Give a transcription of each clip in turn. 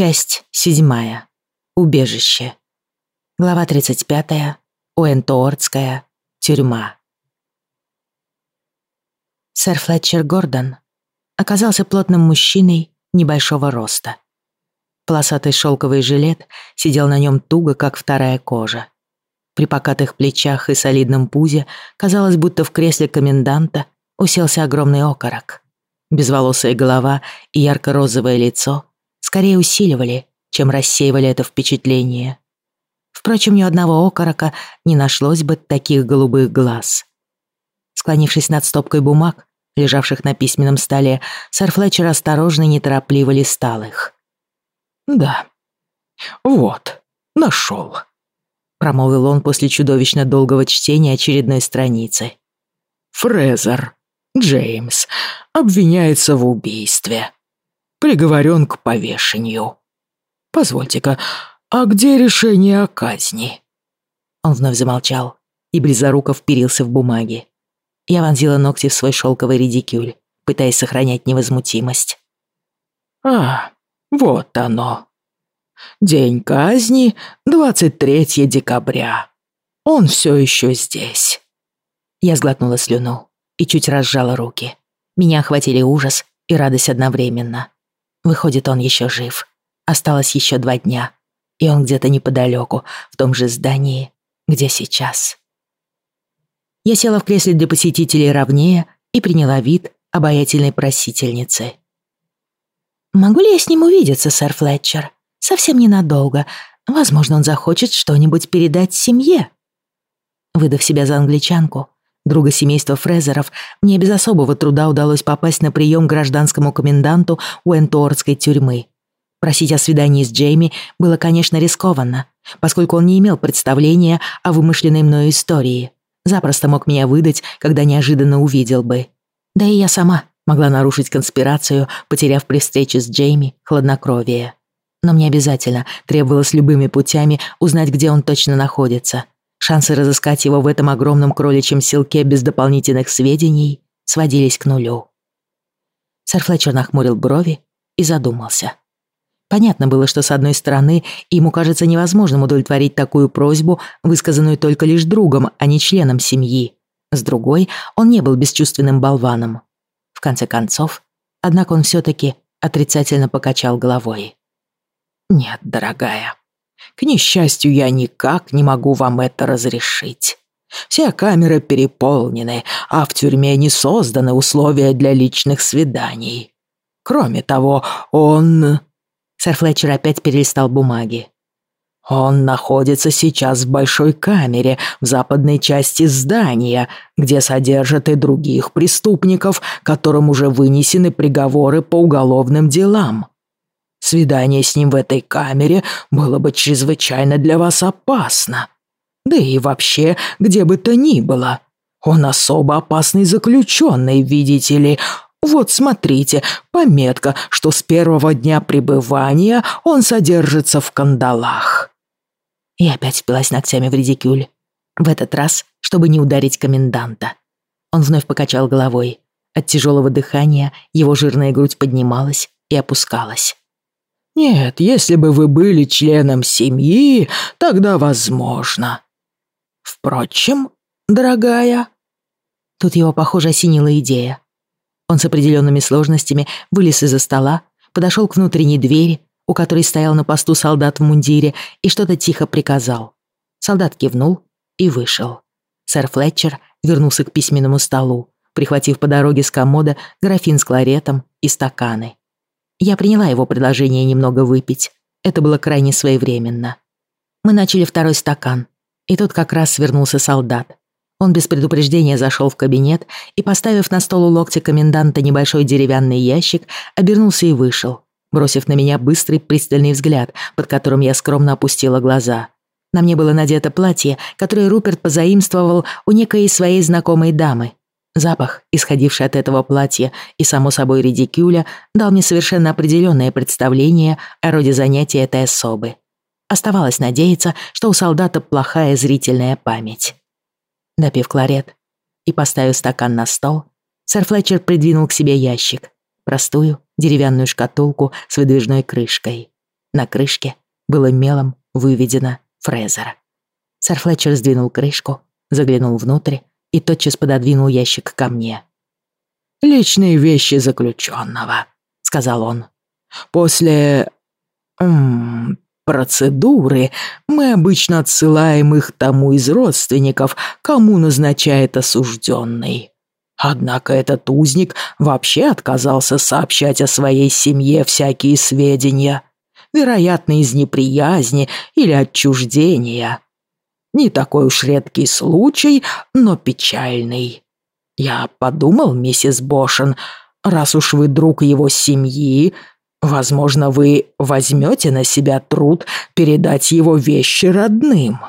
Часть седьмая. Убежище. Глава 35. Уэнтуортская тюрьма. Сэр Флетчер Гордон оказался плотным мужчиной небольшого роста. Полосатый шелковый жилет сидел на нем туго, как вторая кожа. При покатых плечах и солидном пузе казалось, будто в кресле коменданта уселся огромный окорок. Безволосая голова и ярко-розовое лицо скорее усиливали, чем рассеивали это впечатление. Впрочем, ни одного окорока не нашлось бы таких голубых глаз. Склонившись над стопкой бумаг, лежавших на письменном столе, сэр Флетчер осторожно и неторопливо листал их. «Да, вот, нашел», — промолвил он после чудовищно долгого чтения очередной страницы. «Фрезер, Джеймс, обвиняется в убийстве. Приговорен к повешению. Позвольте-ка, а где решение о казни?» Он вновь замолчал и близоруко вперился в бумаги. Я вонзила ногти в свой шелковый редикюль, пытаясь сохранять невозмутимость. «А, вот оно. День казни — 23 декабря. Он все еще здесь». Я сглотнула слюну и чуть разжала руки. Меня охватили ужас и радость одновременно. Выходит, он еще жив. Осталось еще два дня, и он где-то неподалеку, в том же здании, где сейчас. Я села в кресле для посетителей ровнее и приняла вид обаятельной просительницы. «Могу ли я с ним увидеться, сэр Флетчер? Совсем ненадолго. Возможно, он захочет что-нибудь передать семье». Выдав себя за англичанку, друга семейства Фрезеров, мне без особого труда удалось попасть на прием гражданскому коменданту Уэнтуортской тюрьмы. Просить о свидании с Джейми было, конечно, рискованно, поскольку он не имел представления о вымышленной мною истории запросто мог меня выдать, когда неожиданно увидел бы. Да и я сама могла нарушить конспирацию, потеряв при встрече с Джейми хладнокровие. Но мне обязательно требовалось любыми путями узнать, где он точно находится. Шансы разыскать его в этом огромном кроличьем селке без дополнительных сведений сводились к нулю. Сэр Флетчер нахмурил брови и задумался. Понятно было, что с одной стороны, ему кажется невозможным удовлетворить такую просьбу, высказанную только лишь другом, а не членом семьи. С другой, он не был бесчувственным болваном. В конце концов, однако он все-таки отрицательно покачал головой. «Нет, дорогая, к несчастью, я никак не могу вам это разрешить. Все камеры переполнены, а в тюрьме не созданы условия для личных свиданий. Кроме того, он...» Сэр Флетчер опять перелистал бумаги. «Он находится сейчас в большой камере в западной части здания, где содержат и других преступников, которым уже вынесены приговоры по уголовным делам. Свидание с ним в этой камере было бы чрезвычайно для вас опасно. Да и вообще, где бы то ни было. Он особо опасный заключенный, видите ли, вот смотрите, пометка, что с первого дня пребывания он содержится в кандалах. И опять впилась ногтями в редикюль. В этот раз, чтобы не ударить коменданта. Он вновь покачал головой. От тяжелого дыхания его жирная грудь поднималась и опускалась. «Нет, если бы вы были членом семьи, тогда возможно. Впрочем, дорогая...» Тут его, похоже, осенила идея. Он с определенными сложностями вылез из-за стола, подошел к внутренней двери, у которой стоял на посту солдат в мундире, и что-то тихо приказал. Солдат кивнул и вышел. Сэр Флетчер вернулся к письменному столу, прихватив по дороге с комода графин с кларетом и стаканы. Я приняла его предложение немного выпить. Это было крайне своевременно. Мы начали второй стакан, и тут как раз вернулся солдат. Он без предупреждения зашел в кабинет и, поставив на стол у локтя коменданта небольшой деревянный ящик, обернулся и вышел, бросив на меня быстрый пристальный взгляд, под которым я скромно опустила глаза. На мне было надето платье, которое Руперт позаимствовал у некой своей знакомой дамы. Запах, исходивший от этого платья и, само собой, редикюля, дал мне совершенно определенное представление о роде занятий этой особы. Оставалось надеяться, что у солдата плохая зрительная память. Допив кларет и поставив стакан на стол, сэр Флетчер придвинул к себе ящик, простую деревянную шкатулку с выдвижной крышкой. На крышке было мелом выведено «Фрезер». Сэр Флетчер сдвинул крышку, заглянул внутрь и тотчас пододвинул ящик ко мне. «Личные вещи заключенного», — сказал он. «После... М -м, процедуры мы обычно отсылаем их тому из родственников, кому назначает осужденный. Однако этот узник вообще отказался сообщать о своей семье всякие сведения, вероятно, из неприязни или отчуждения. Не такой уж редкий случай, но печальный. Я подумал, миссис Бошен, раз уж вы друг его семьи, возможно, вы возьмете на себя труд передать его вещи родным.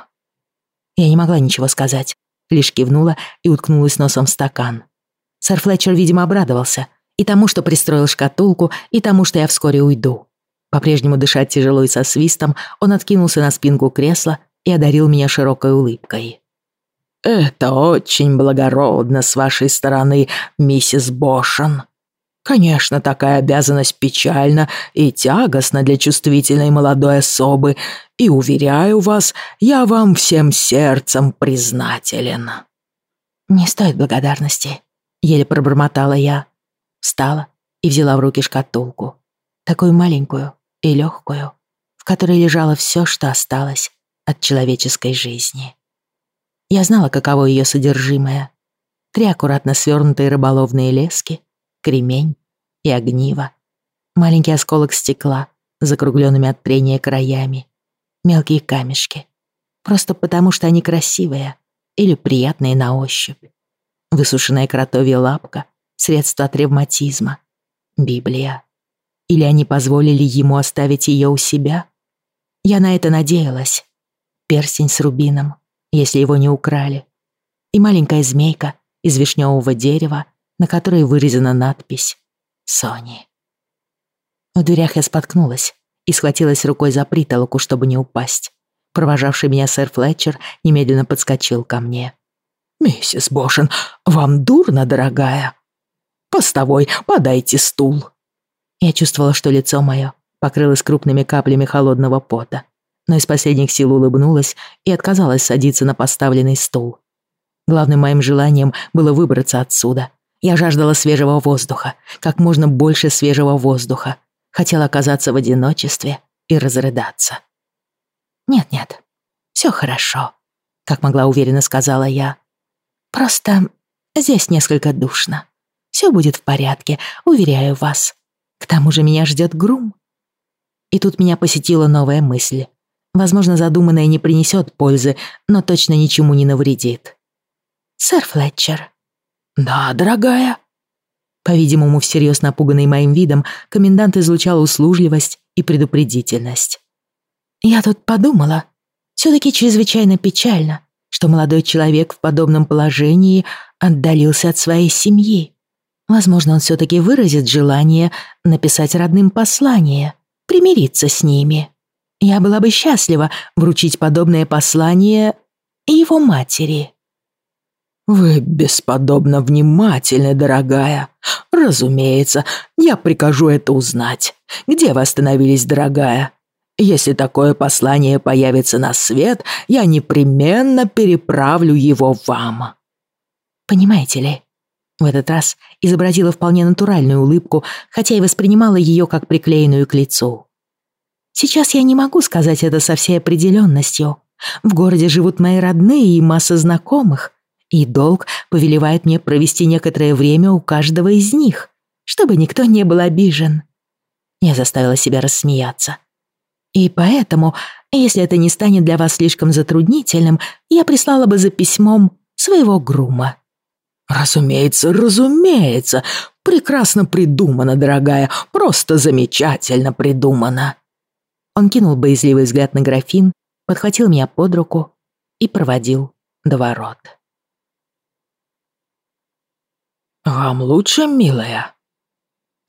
Я не могла ничего сказать, лишь кивнула и уткнулась носом в стакан. Сэр Флетчер, видимо, обрадовался и тому, что пристроил шкатулку, и тому, что я вскоре уйду. По-прежнему дышать тяжело и со свистом, он откинулся на спинку кресла и одарил меня широкой улыбкой. «Это очень благородно с вашей стороны, миссис Бошен. Конечно, такая обязанность печальна и тягостна для чувствительной молодой особы, и, уверяю вас, я вам всем сердцем признателен». «Не стоит благодарности», — еле пробормотала я. Встала и взяла в руки шкатулку, такую маленькую и легкую, в которой лежало все, что осталось от человеческой жизни. Я знала, каково ее содержимое. Три аккуратно свернутые рыболовные лески, кремень и огниво. Маленький осколок стекла с закругленными от трения краями. Мелкие камешки. Просто потому, что они красивые или приятные на ощупь. Высушенная кротовья лапка, средство от ревматизма. Библия. Или они позволили ему оставить ее у себя? Я на это надеялась. Перстень с рубином, если его не украли, и маленькая змейка из вишневого дерева, на которой вырезана надпись «Сони». В дверях я споткнулась и схватилась рукой за притолоку, чтобы не упасть. Провожавший меня сэр Флетчер немедленно подскочил ко мне. «Миссис Бошен, вам дурно, дорогая? Постовой, подайте стул». Я чувствовала, что лицо мое покрылось крупными каплями холодного пота но из последних сил улыбнулась и отказалась садиться на поставленный стул. Главным моим желанием было выбраться отсюда. Я жаждала свежего воздуха, как можно больше свежего воздуха. Хотела оказаться в одиночестве и разрыдаться. «Нет-нет, все хорошо», — как могла уверенно сказала я. «Просто здесь несколько душно. Все будет в порядке, уверяю вас. К тому же меня ждет грум». И тут меня посетила новая мысль. Возможно, задуманное не принесет пользы, но точно ничему не навредит. «Сэр Флетчер». «Да, дорогая». По-видимому, всерьез напуганный моим видом, комендант излучал услужливость и предупредительность. «Я тут подумала. Все-таки чрезвычайно печально, что молодой человек в подобном положении отдалился от своей семьи. Возможно, он все-таки выразит желание написать родным послание, примириться с ними». Я была бы счастлива вручить подобное послание его матери. «Вы бесподобно внимательны, дорогая. Разумеется, я прикажу это узнать. Где вы остановились, дорогая? Если такое послание появится на свет, я непременно переправлю его вам». «Понимаете ли?» В этот раз изобразила вполне натуральную улыбку, хотя и воспринимала ее как приклеенную к лицу. Сейчас я не могу сказать это со всей определенностью. В городе живут мои родные и масса знакомых, и долг повелевает мне провести некоторое время у каждого из них, чтобы никто не был обижен. Я заставила себя рассмеяться. И поэтому, если это не станет для вас слишком затруднительным, я прислала бы за письмом своего грума. «Разумеется, разумеется. Прекрасно придумано, дорогая. Просто замечательно придумано». Он кинул боязливый взгляд на графин, подхватил меня под руку и проводил до ворот. «Вам лучше, милая?»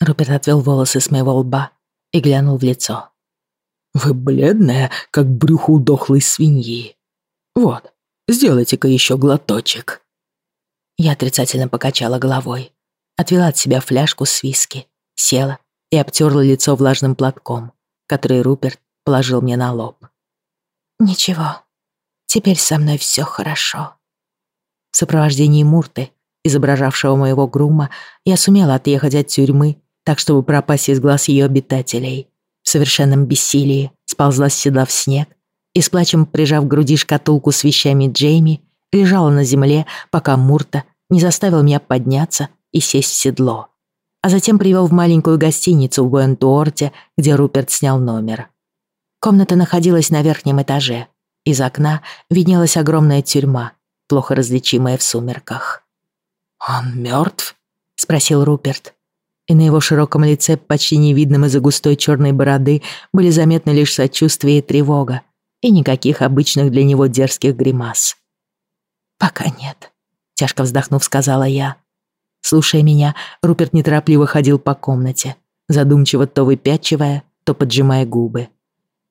Руперт отвел волосы с моего лба и глянул в лицо. «Вы бледная, как брюхо дохлой свиньи. Вот, сделайте-ка еще глоточек». Я отрицательно покачала головой, отвела от себя фляжку с виски, села и обтерла лицо влажным платком который Руперт положил мне на лоб. «Ничего, теперь со мной все хорошо». В сопровождении Мурты, изображавшего моего грума, я сумела отъехать от тюрьмы, так чтобы пропасть из глаз ее обитателей. В совершенном бессилии сползла с седла в снег и с плачем прижав к груди шкатулку с вещами Джейми, лежала на земле, пока Мурта не заставил меня подняться и сесть в седло. А затем привел в маленькую гостиницу в Гуэнтуорте, где Руперт снял номер. Комната находилась на верхнем этаже. Из окна виднелась огромная тюрьма, плохо различимая в сумерках. «Он мертв? спросил Руперт. И на его широком лице, почти невидном из-за густой черной бороды, были заметны лишь сочувствие и тревога, и никаких обычных для него дерзких гримас. «Пока нет», — тяжко вздохнув, сказала я. Слушая меня, Руперт неторопливо ходил по комнате, задумчиво то выпячивая, то поджимая губы.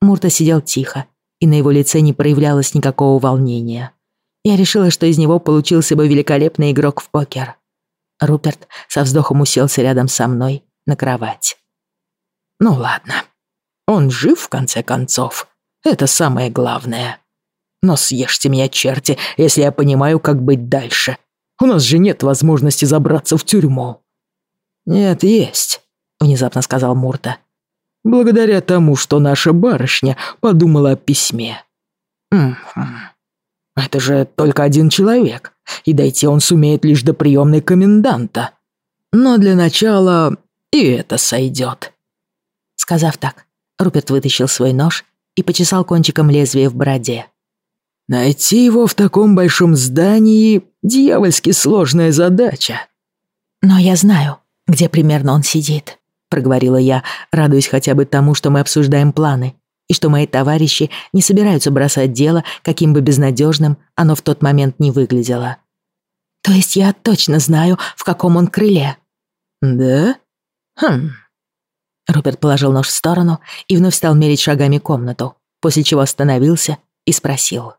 Мурта сидел тихо, и на его лице не проявлялось никакого волнения. Я решила, что из него получился бы великолепный игрок в покер. Руперт со вздохом уселся рядом со мной на кровать. «Ну ладно. Он жив, в конце концов. Это самое главное. Но съешьте меня, черти, если я понимаю, как быть дальше. У нас же нет возможности забраться в тюрьму». «Нет, есть», — внезапно сказал Мурта. «Благодаря тому, что наша барышня подумала о письме». «М -м, это же только один человек, и дойти он сумеет лишь до приемной коменданта. Но для начала и это сойдет». Сказав так, Руперт вытащил свой нож и почесал кончиком лезвия в бороде. Найти его в таком большом здании — дьявольски сложная задача. Но я знаю, где примерно он сидит, проговорила я, радуясь хотя бы тому, что мы обсуждаем планы, и что мои товарищи не собираются бросать дело, каким бы безнадежным оно в тот момент не выглядело. То есть я точно знаю, в каком он крыле. Да? Хм. Руперт положил нож в сторону и вновь стал мерить шагами комнату, после чего остановился и спросил.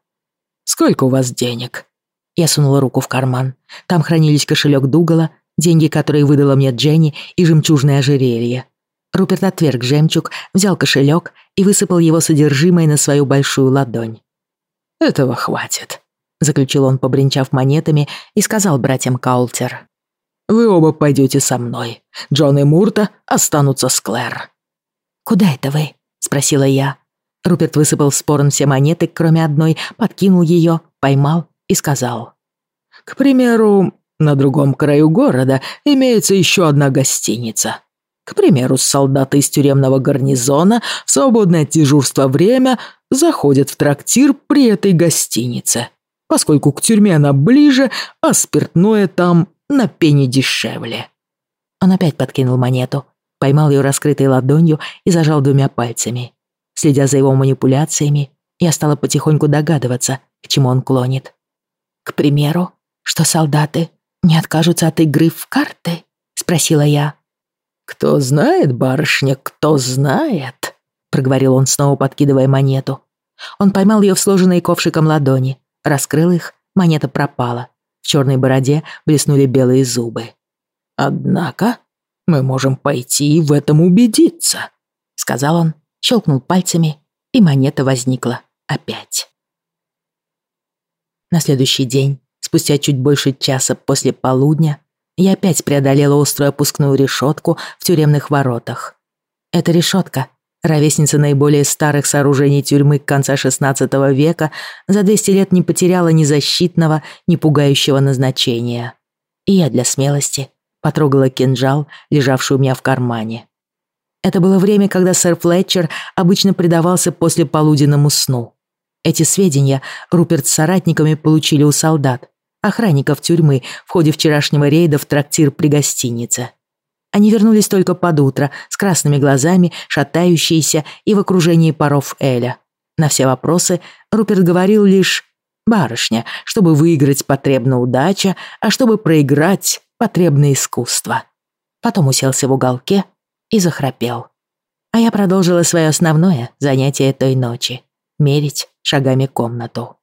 Сколько у вас денег?» Я сунула руку в карман. Там хранились кошелек Дугала, деньги, которые выдала мне Дженни, и жемчужное ожерелье. Руперт отверг жемчуг, взял кошелек и высыпал его содержимое на свою большую ладонь. «Этого хватит», — заключил он, побренчав монетами, и сказал братьям Каултер. «Вы оба пойдете со мной. Джон и Мурта останутся с Клэр». «Куда это вы?» — спросила я. Руперт высыпал в спорон все монеты, кроме одной, подкинул ее, поймал и сказал. «К примеру, на другом краю города имеется еще одна гостиница. К примеру, солдаты из тюремного гарнизона в свободное от дежурства время заходят в трактир при этой гостинице, поскольку к тюрьме она ближе, а спиртное там на пене дешевле». Он опять подкинул монету, поймал ее раскрытой ладонью и зажал двумя пальцами. Следя за его манипуляциями, я стала потихоньку догадываться, к чему он клонит. «К примеру, что солдаты не откажутся от игры в карты?» — спросила я. «Кто знает, барышня, кто знает?» — проговорил он, снова подкидывая монету. Он поймал ее в сложенные ковшиком ладони, раскрыл их, монета пропала. В черной бороде блеснули белые зубы. «Однако мы можем пойти и в этом убедиться», — сказал он щелкнул пальцами, и монета возникла опять. На следующий день, спустя чуть больше часа после полудня, я опять преодолела острую опускную решетку в тюремных воротах. Эта решетка, ровесница наиболее старых сооружений тюрьмы конца XVI века, за 200 лет не потеряла ни защитного, ни пугающего назначения. И я для смелости потрогала кинжал, лежавший у меня в кармане. Это было время, когда сэр Флетчер обычно предавался после полуденному сну. Эти сведения Руперт с соратниками получили у солдат, охранников тюрьмы в ходе вчерашнего рейда в трактир при гостинице. Они вернулись только под утро, с красными глазами, шатающиеся и в окружении паров Эля. На все вопросы Руперт говорил лишь «барышня», чтобы выиграть потребна удача, а чтобы проиграть потребно искусство. Потом уселся в уголке и захрапел. А я продолжила свое основное занятие той ночи — мерить шагами комнату.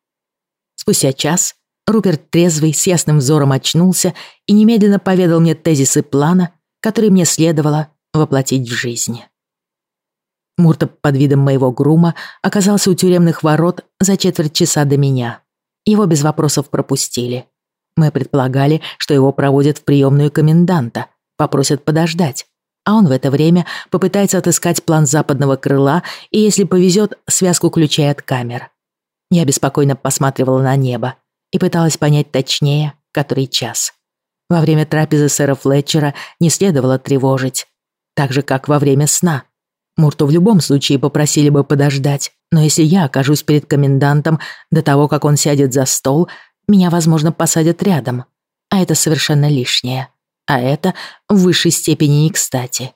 Спустя час Руперт трезвый с ясным взором очнулся и немедленно поведал мне тезисы плана, который мне следовало воплотить в жизнь. Мурта под видом моего грума оказался у тюремных ворот за четверть часа до меня. Его без вопросов пропустили. Мы предполагали, что его проводят в приемную коменданта, попросят подождать, а он в это время попытается отыскать план западного крыла и, если повезет, связку ключей от камер. Я беспокойно посматривала на небо и пыталась понять точнее, который час. Во время трапезы сэра Флетчера не следовало тревожить, так же, как во время сна — Мурту в любом случае попросили бы подождать, но если я окажусь перед комендантом до того, как он сядет за стол, меня, возможно, посадят рядом. А это совершенно лишнее. А это в высшей степени не кстати.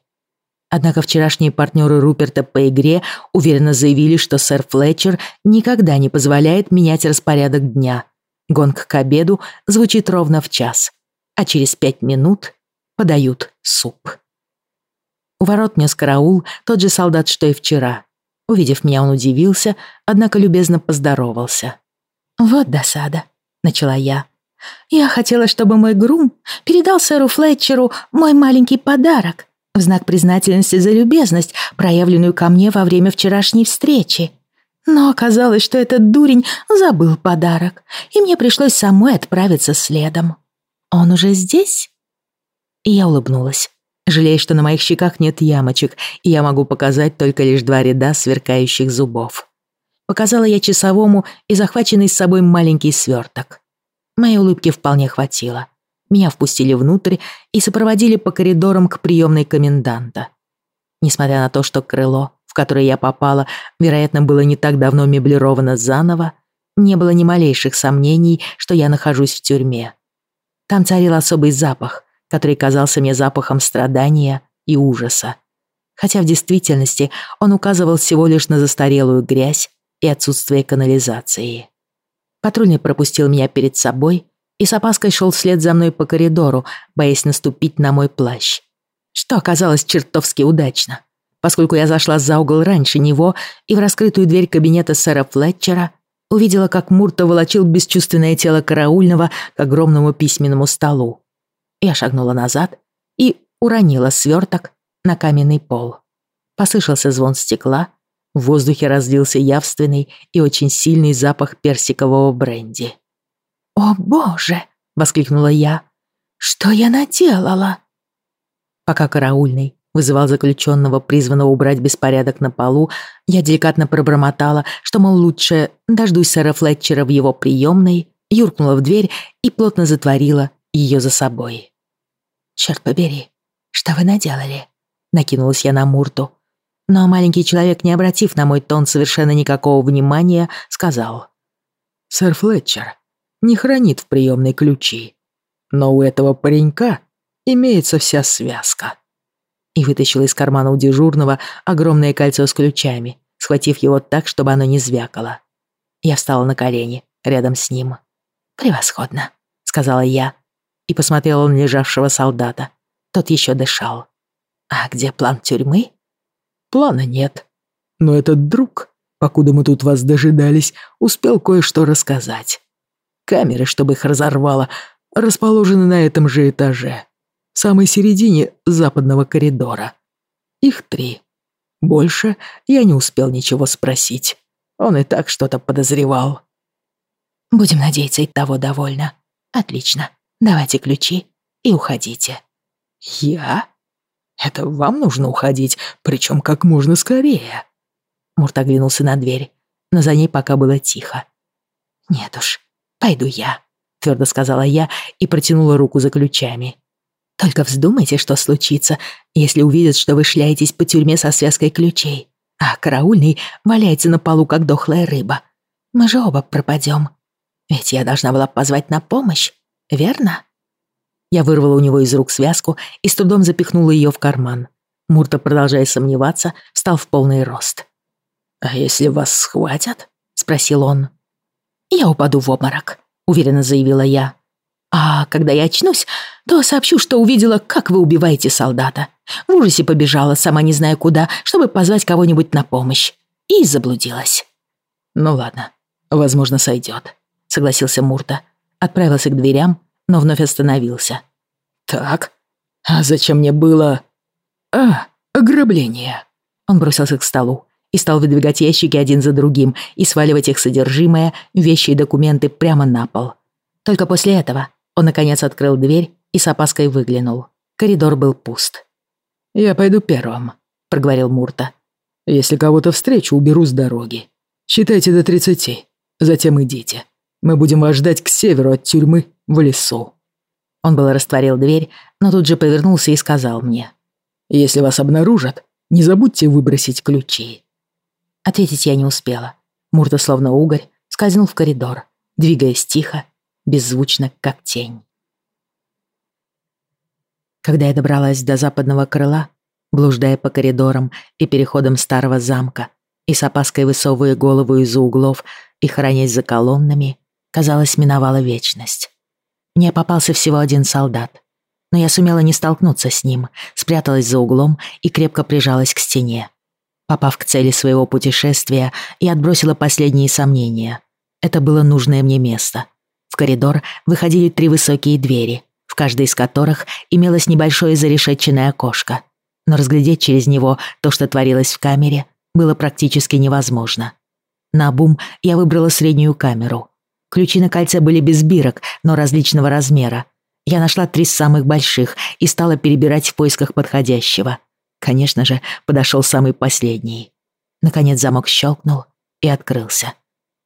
Однако вчерашние партнеры Руперта по игре уверенно заявили, что сэр Флетчер никогда не позволяет менять распорядок дня. Гонг к обеду звучит ровно в час, а через пять минут подают суп. У ворот нес караул тот же солдат, что и вчера. Увидев меня, он удивился, однако любезно поздоровался. «Вот досада», — начала я. «Я хотела, чтобы мой грум передал сэру Флетчеру мой маленький подарок в знак признательности за любезность, проявленную ко мне во время вчерашней встречи. Но оказалось, что этот дурень забыл подарок, и мне пришлось самой отправиться следом. Он уже здесь?» Я улыбнулась жалея, что на моих щеках нет ямочек, и я могу показать только лишь два ряда сверкающих зубов. Показала я часовому и захваченный с собой маленький сверток. Моей улыбки вполне хватило. Меня впустили внутрь и сопроводили по коридорам к приемной коменданта. Несмотря на то, что крыло, в которое я попала, вероятно, было не так давно меблировано заново, не было ни малейших сомнений, что я нахожусь в тюрьме. Там царил особый запах, который казался мне запахом страдания и ужаса. Хотя в действительности он указывал всего лишь на застарелую грязь и отсутствие канализации. Патрульный пропустил меня перед собой и с опаской шел вслед за мной по коридору, боясь наступить на мой плащ. Что оказалось чертовски удачно, поскольку я зашла за угол раньше него и в раскрытую дверь кабинета сэра Флетчера увидела, как Мурта волочил бесчувственное тело караульного к огромному письменному столу. Я шагнула назад и уронила сверток на каменный пол. Послышался звон стекла, в воздухе разлился явственный и очень сильный запах персикового бренди. «О, боже!» — воскликнула я. «Что я наделала?» Пока караульный вызывал заключенного, призванного убрать беспорядок на полу, я деликатно пробормотала, что, мол, лучше дождусь сэра Флетчера в его приемной, юркнула в дверь и плотно затворила ее за собой. «Черт побери, что вы наделали?» Накинулась я на Мурту. Но маленький человек, не обратив на мой тон совершенно никакого внимания, сказал. «Сэр Флетчер не хранит в приемной ключи, но у этого паренька имеется вся связка». И вытащил из кармана у дежурного огромное кольцо с ключами, схватив его так, чтобы оно не звякало. Я встала на колени рядом с ним. «Превосходно», — сказала я, и посмотрела на лежавшего солдата. Тот еще дышал. «А где план тюрьмы?» «Плана нет. Но этот друг, покуда мы тут вас дожидались, успел кое-что рассказать. Камеры, чтобы их разорвало, расположены на этом же этаже, в самой середине западного коридора. Их три. Больше я не успел ничего спросить. Он и так что-то подозревал». «Будем надеяться, и того довольно. Отлично. Давайте ключи и уходите». «Я? Это вам нужно уходить, причем как можно скорее». Мурт оглянулся на дверь, но за ней пока было тихо. «Нет уж, пойду я», — твердо сказала я и протянула руку за ключами. «Только вздумайте, что случится, если увидят, что вы шляетесь по тюрьме со связкой ключей, а караульный валяется на полу, как дохлая рыба. Мы же оба пропадем. Ведь я должна была позвать на помощь верно?» Я вырвала у него из рук связку и с трудом запихнула ее в карман. Мурта, продолжая сомневаться, встал в полный рост. «А если вас схватят?» — спросил он. «Я упаду в обморок», — уверенно заявила я. «А когда я очнусь, то сообщу, что увидела, как вы убиваете солдата. В ужасе побежала, сама не зная куда, чтобы позвать кого-нибудь на помощь. И заблудилась». «Ну ладно, возможно, сойдет», — согласился Мурта отправился к дверям, но вновь остановился. «Так, а зачем мне было... А, ограбление?» Он бросился к столу и стал выдвигать ящики один за другим и сваливать их содержимое, вещи и документы прямо на пол. Только после этого он, наконец, открыл дверь и с опаской выглянул. Коридор был пуст. «Я пойду первым», — проговорил Мурта. «Если кого-то встречу, уберу с дороги. Считайте до тридцати, затем идите. Мы будем вас ждать к северу от тюрьмы в лесу». Он было растворил дверь, но тут же повернулся и сказал мне. «Если вас обнаружат, не забудьте выбросить ключи». Ответить я не успела. Мурта, словно угорь, скользнул в коридор, двигаясь тихо, беззвучно, как тень. Когда я добралась до западного крыла, блуждая по коридорам и переходам старого замка, и с опаской высовывая голову из-за углов и хранясь за колоннами, казалось, миновала вечность. Мне попался всего один солдат, но я сумела не столкнуться с ним, спряталась за углом и крепко прижалась к стене. Попав к цели своего путешествия, я отбросила последние сомнения. Это было нужное мне место. В коридор выходили три высокие двери, в каждой из которых имелось небольшое зарешетченное окошко. Но разглядеть через него то, что творилось в камере, было практически невозможно. На бум я выбрала среднюю камеру. Ключи на кольце были без бирок, но различного размера. Я нашла три самых больших и стала перебирать в поисках подходящего — Конечно же, подошел самый последний. Наконец замок щелкнул и открылся.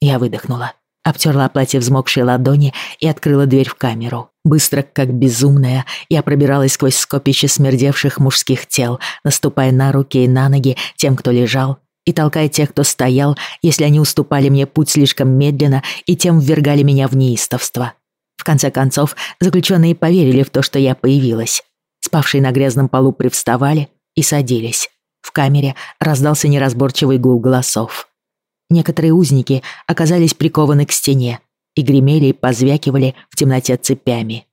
Я выдохнула, обтерла платье взмокшей ладони и открыла дверь в камеру. Быстро, как безумная, я пробиралась сквозь скопище смердевших мужских тел, наступая на руки и на ноги тем, кто лежал, и толкая тех, кто стоял, если они уступали мне путь слишком медленно и тем ввергали меня в неистовство. В конце концов, заключенные поверили в то, что я появилась. Спавшие на грязном полу привставали, и садились. В камере раздался неразборчивый гул голосов. Некоторые узники оказались прикованы к стене и гремели и позвякивали в темноте цепями.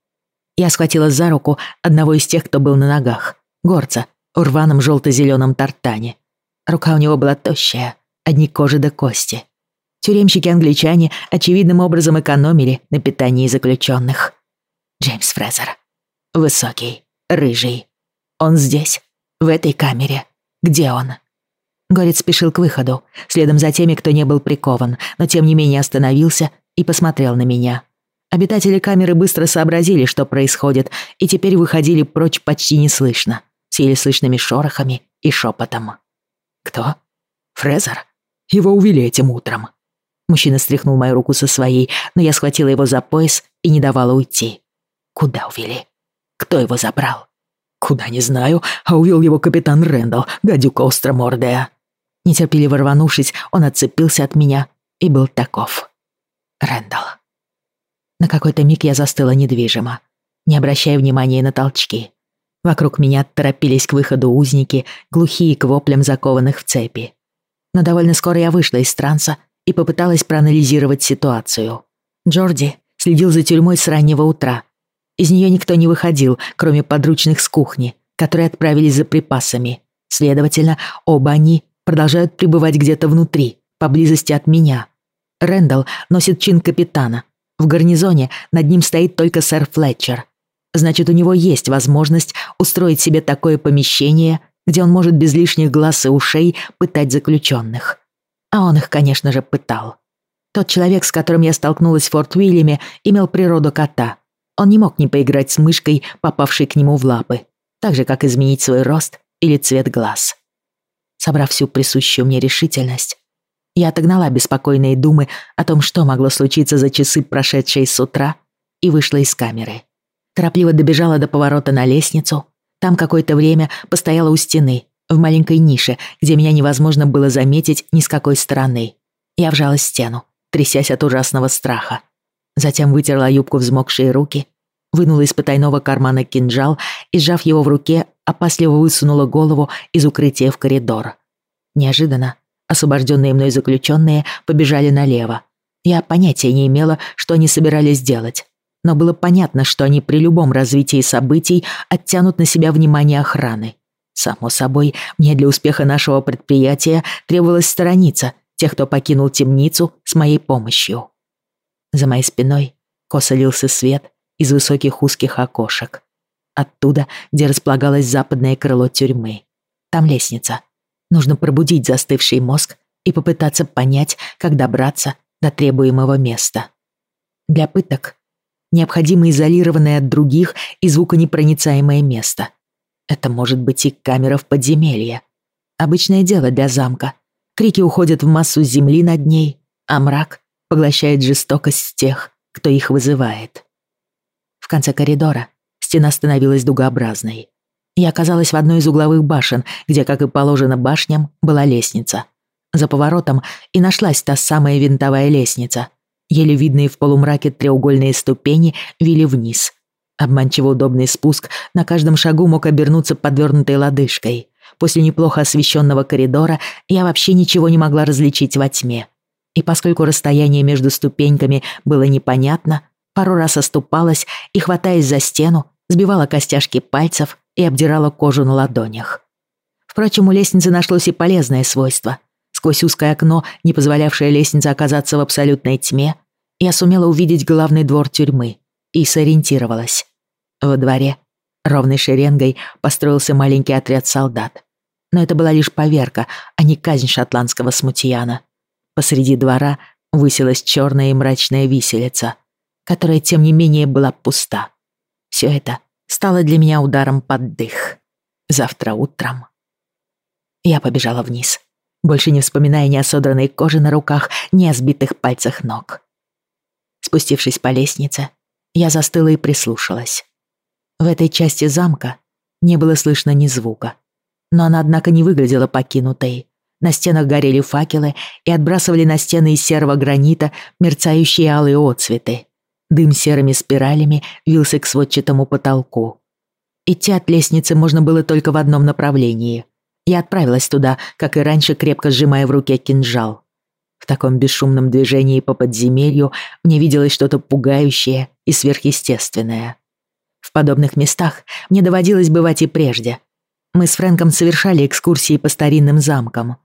Я схватила за руку одного из тех, кто был на ногах, горца, в рваном желто-зеленом тартане. Рука у него была тощая, одни кожи до кости. Тюремщики-англичане очевидным образом экономили на питании заключенных. Джеймс Фрезер. Высокий, рыжий. Он здесь, в этой камере. Где он?» Горец спешил к выходу, следом за теми, кто не был прикован, но тем не менее остановился и посмотрел на меня. Обитатели камеры быстро сообразили, что происходит, и теперь выходили прочь почти неслышно, с еле слышными шорохами и шепотом. «Кто? Фрезер? Его увели этим утром». Мужчина стряхнул мою руку со своей, но я схватила его за пояс и не давала уйти. «Куда увели? Кто его забрал?» Куда не знаю, а увел его капитан Рэндалл, гадюка остромордая. Нетерпеливо рванувшись, он отцепился от меня и был таков. Рэндалл. На какой-то миг я застыла недвижимо, не обращая внимания на толчки. Вокруг меня торопились к выходу узники, глухие к воплям закованных в цепи. Но довольно скоро я вышла из транса и попыталась проанализировать ситуацию. Джорди следил за тюрьмой с раннего утра из нее никто не выходил, кроме подручных с кухни, которые отправились за припасами. Следовательно, оба они продолжают пребывать где-то внутри, поблизости от меня. Рэндалл носит чин капитана. В гарнизоне над ним стоит только сэр Флетчер. Значит, у него есть возможность устроить себе такое помещение, где он может без лишних глаз и ушей пытать заключенных. А он их, конечно же, пытал. Тот человек, с которым я столкнулась в Форт Уильяме, имел природу кота — он не мог не поиграть с мышкой, попавшей к нему в лапы, так же, как изменить свой рост или цвет глаз. Собрав всю присущую мне решительность, я отогнала беспокойные думы о том, что могло случиться за часы, прошедшие с утра, и вышла из камеры. Торопливо добежала до поворота на лестницу. Там какое-то время постояла у стены, в маленькой нише, где меня невозможно было заметить ни с какой стороны. Я вжалась в стену, трясясь от ужасного страха. Затем вытерла юбку взмокшие руки, вынула из потайного кармана кинжал и, сжав его в руке, опасливо высунула голову из укрытия в коридор. Неожиданно освобожденные мной заключенные побежали налево. Я понятия не имела, что они собирались делать, но было понятно, что они при любом развитии событий оттянут на себя внимание охраны. Само собой, мне для успеха нашего предприятия требовалось сторониться тех, кто покинул темницу с моей помощью. За моей спиной косо лился свет из высоких узких окошек. Оттуда, где располагалось западное крыло тюрьмы. Там лестница. Нужно пробудить застывший мозг и попытаться понять, как добраться до требуемого места. Для пыток необходимо изолированное от других и звуконепроницаемое место. Это может быть и камера в подземелье. Обычное дело для замка. Крики уходят в массу земли над ней, а мрак поглощает жестокость тех, кто их вызывает. В конце коридора стена становилась дугообразной. Я оказалась в одной из угловых башен, где, как и положено башням, была лестница. За поворотом и нашлась та самая винтовая лестница. Еле видные в полумраке треугольные ступени вели вниз. Обманчиво удобный спуск на каждом шагу мог обернуться подвернутой лодыжкой. После неплохо освещенного коридора я вообще ничего не могла различить во тьме. И поскольку расстояние между ступеньками было непонятно, пару раз оступалась и, хватаясь за стену, сбивала костяшки пальцев и обдирала кожу на ладонях. Впрочем, у лестницы нашлось и полезное свойство. Сквозь узкое окно, не позволявшее лестнице оказаться в абсолютной тьме, я сумела увидеть главный двор тюрьмы и сориентировалась. Во дворе ровной шеренгой построился маленький отряд солдат. Но это была лишь поверка, а не казнь шотландского смутьяна. Посреди двора высилась черная и мрачная виселица, которая, тем не менее, была пуста. Все это стало для меня ударом под дых. Завтра утром. Я побежала вниз, больше не вспоминая ни о содранной коже на руках, ни о сбитых пальцах ног. Спустившись по лестнице, я застыла и прислушалась. В этой части замка не было слышно ни звука. Но она, однако, не выглядела покинутой. На стенах горели факелы и отбрасывали на стены из серого гранита мерцающие алые отцветы. Дым серыми спиралями вился к сводчатому потолку. Идти от лестницы можно было только в одном направлении. Я отправилась туда, как и раньше, крепко сжимая в руке кинжал. В таком бесшумном движении по подземелью мне виделось что-то пугающее и сверхъестественное. В подобных местах мне доводилось бывать и прежде. Мы с Фрэнком совершали экскурсии по старинным замкам.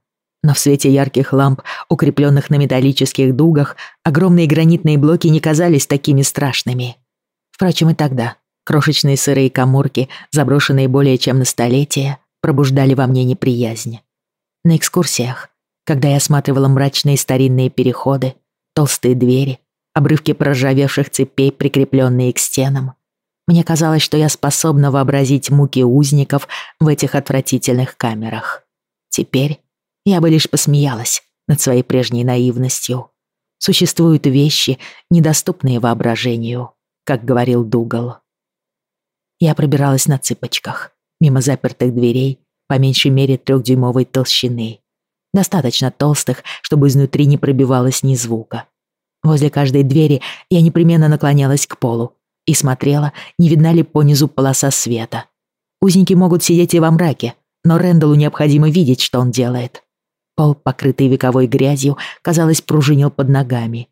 Но в свете ярких ламп, укрепленных на металлических дугах, огромные гранитные блоки не казались такими страшными. Впрочем, и тогда крошечные сырые коморки, заброшенные более чем на столетие, пробуждали во мне неприязнь. На экскурсиях, когда я осматривала мрачные старинные переходы, толстые двери, обрывки проржавевших цепей, прикрепленные к стенам, мне казалось, что я способна вообразить муки узников в этих отвратительных камерах. Теперь я бы лишь посмеялась над своей прежней наивностью. Существуют вещи, недоступные воображению, как говорил Дугал. Я пробиралась на цыпочках, мимо запертых дверей, по меньшей мере трехдюймовой толщины. Достаточно толстых, чтобы изнутри не пробивалось ни звука. Возле каждой двери я непременно наклонялась к полу и смотрела, не видна ли понизу полоса света. Узники могут сидеть и во мраке, но Рэндаллу необходимо видеть, что он делает. Пол, покрытый вековой грязью, казалось, пружинил под ногами.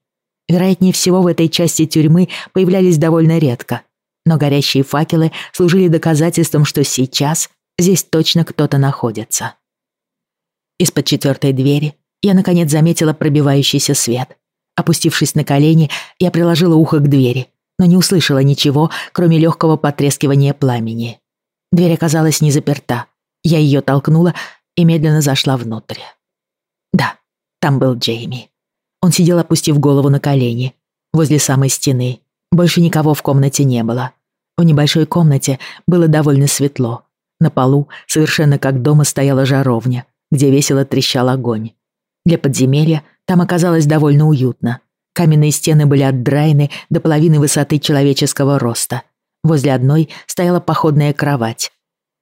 Вероятнее всего, в этой части тюрьмы появлялись довольно редко. Но горящие факелы служили доказательством, что сейчас здесь точно кто-то находится. Из-под четвертой двери я, наконец, заметила пробивающийся свет. Опустившись на колени, я приложила ухо к двери, но не услышала ничего, кроме легкого потрескивания пламени. Дверь оказалась не заперта. Я ее толкнула и медленно зашла внутрь. Да, там был Джейми. Он сидел, опустив голову на колени, возле самой стены. Больше никого в комнате не было. В небольшой комнате было довольно светло. На полу, совершенно как дома, стояла жаровня, где весело трещал огонь. Для подземелья там оказалось довольно уютно. Каменные стены были отдраены до половины высоты человеческого роста. Возле одной стояла походная кровать.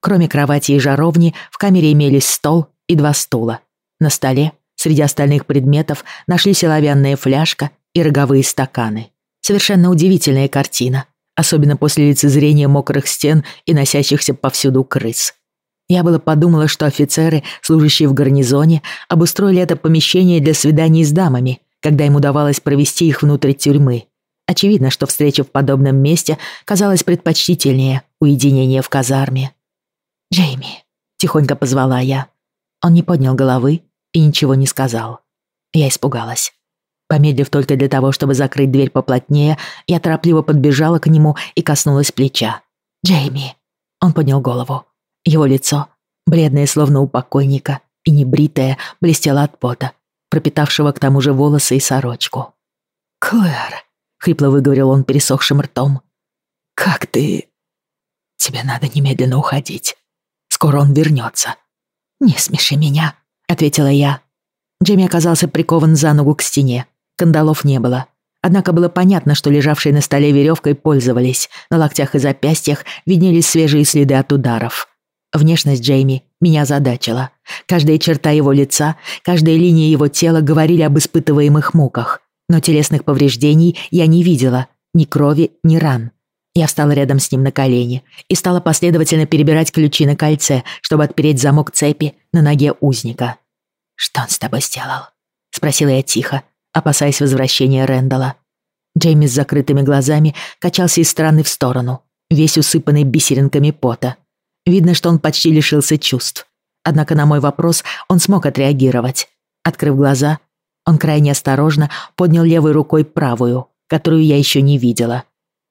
Кроме кровати и жаровни, в камере имелись стол и два стула. На столе, среди остальных предметов, нашлись оловянная фляжка и роговые стаканы. Совершенно удивительная картина, особенно после лицезрения мокрых стен и носящихся повсюду крыс. Я было подумала, что офицеры, служащие в гарнизоне, обустроили это помещение для свиданий с дамами, когда им удавалось провести их внутрь тюрьмы. Очевидно, что встреча в подобном месте казалась предпочтительнее уединения в казарме. «Джейми», — тихонько позвала я. Он не поднял головы и ничего не сказал. Я испугалась. Помедлив только для того, чтобы закрыть дверь поплотнее, я торопливо подбежала к нему и коснулась плеча. «Джейми». Он поднял голову. Его лицо, бледное словно у покойника, и небритая блестела от пота, пропитавшего к тому же волосы и сорочку. «Клэр», — хрипло выговорил он пересохшим ртом, — «как ты...» «Тебе надо немедленно уходить. Скоро он вернется. «Не смеши меня», — ответила я. Джейми оказался прикован за ногу к стене. Кандалов не было. Однако было понятно, что лежавшие на столе веревкой пользовались. На локтях и запястьях виднелись свежие следы от ударов. Внешность Джейми меня озадачила. Каждая черта его лица, каждая линия его тела говорили об испытываемых муках. Но телесных повреждений я не видела, ни крови, ни ран. Я встала рядом с ним на колени и стала последовательно перебирать ключи на кольце, чтобы отпереть замок цепи на ноге узника. «Что он с тобой сделал?» — спросила я тихо, опасаясь возвращения Рэндала. Джейми с закрытыми глазами качался из стороны в сторону, весь усыпанный бисеринками пота. Видно, что он почти лишился чувств. Однако на мой вопрос он смог отреагировать. Открыв глаза, он крайне осторожно поднял левой рукой правую, которую я еще не видела.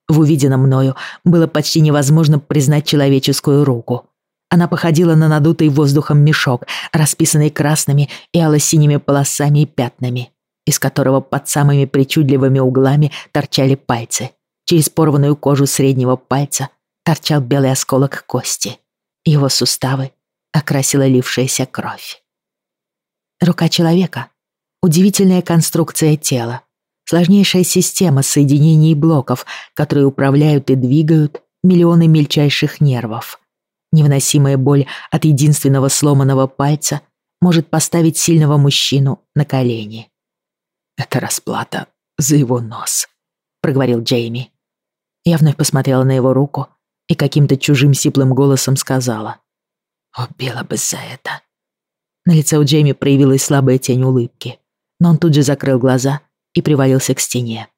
В увиденном мною было почти невозможно признать человеческую руку. Она походила на надутый воздухом мешок, расписанный красными и алло-синими полосами и пятнами из которого под самыми причудливыми углами торчали пальцы. Через порванную кожу среднего пальца торчал белый осколок кости. Его суставы окрасила лившаяся кровь. Рука человека — удивительная конструкция тела, сложнейшая система соединений блоков, которые управляют и двигают миллионы мельчайших нервов. Невыносимая боль от единственного сломанного пальца может поставить сильного мужчину на колени. Это расплата за его нос», — проговорил Джейми. Я вновь посмотрела на его руку и каким-то чужим сиплым голосом сказала. «Убила бы за это». На лице у Джейми проявилась слабая тень улыбки, но он тут же закрыл глаза и привалился к стене.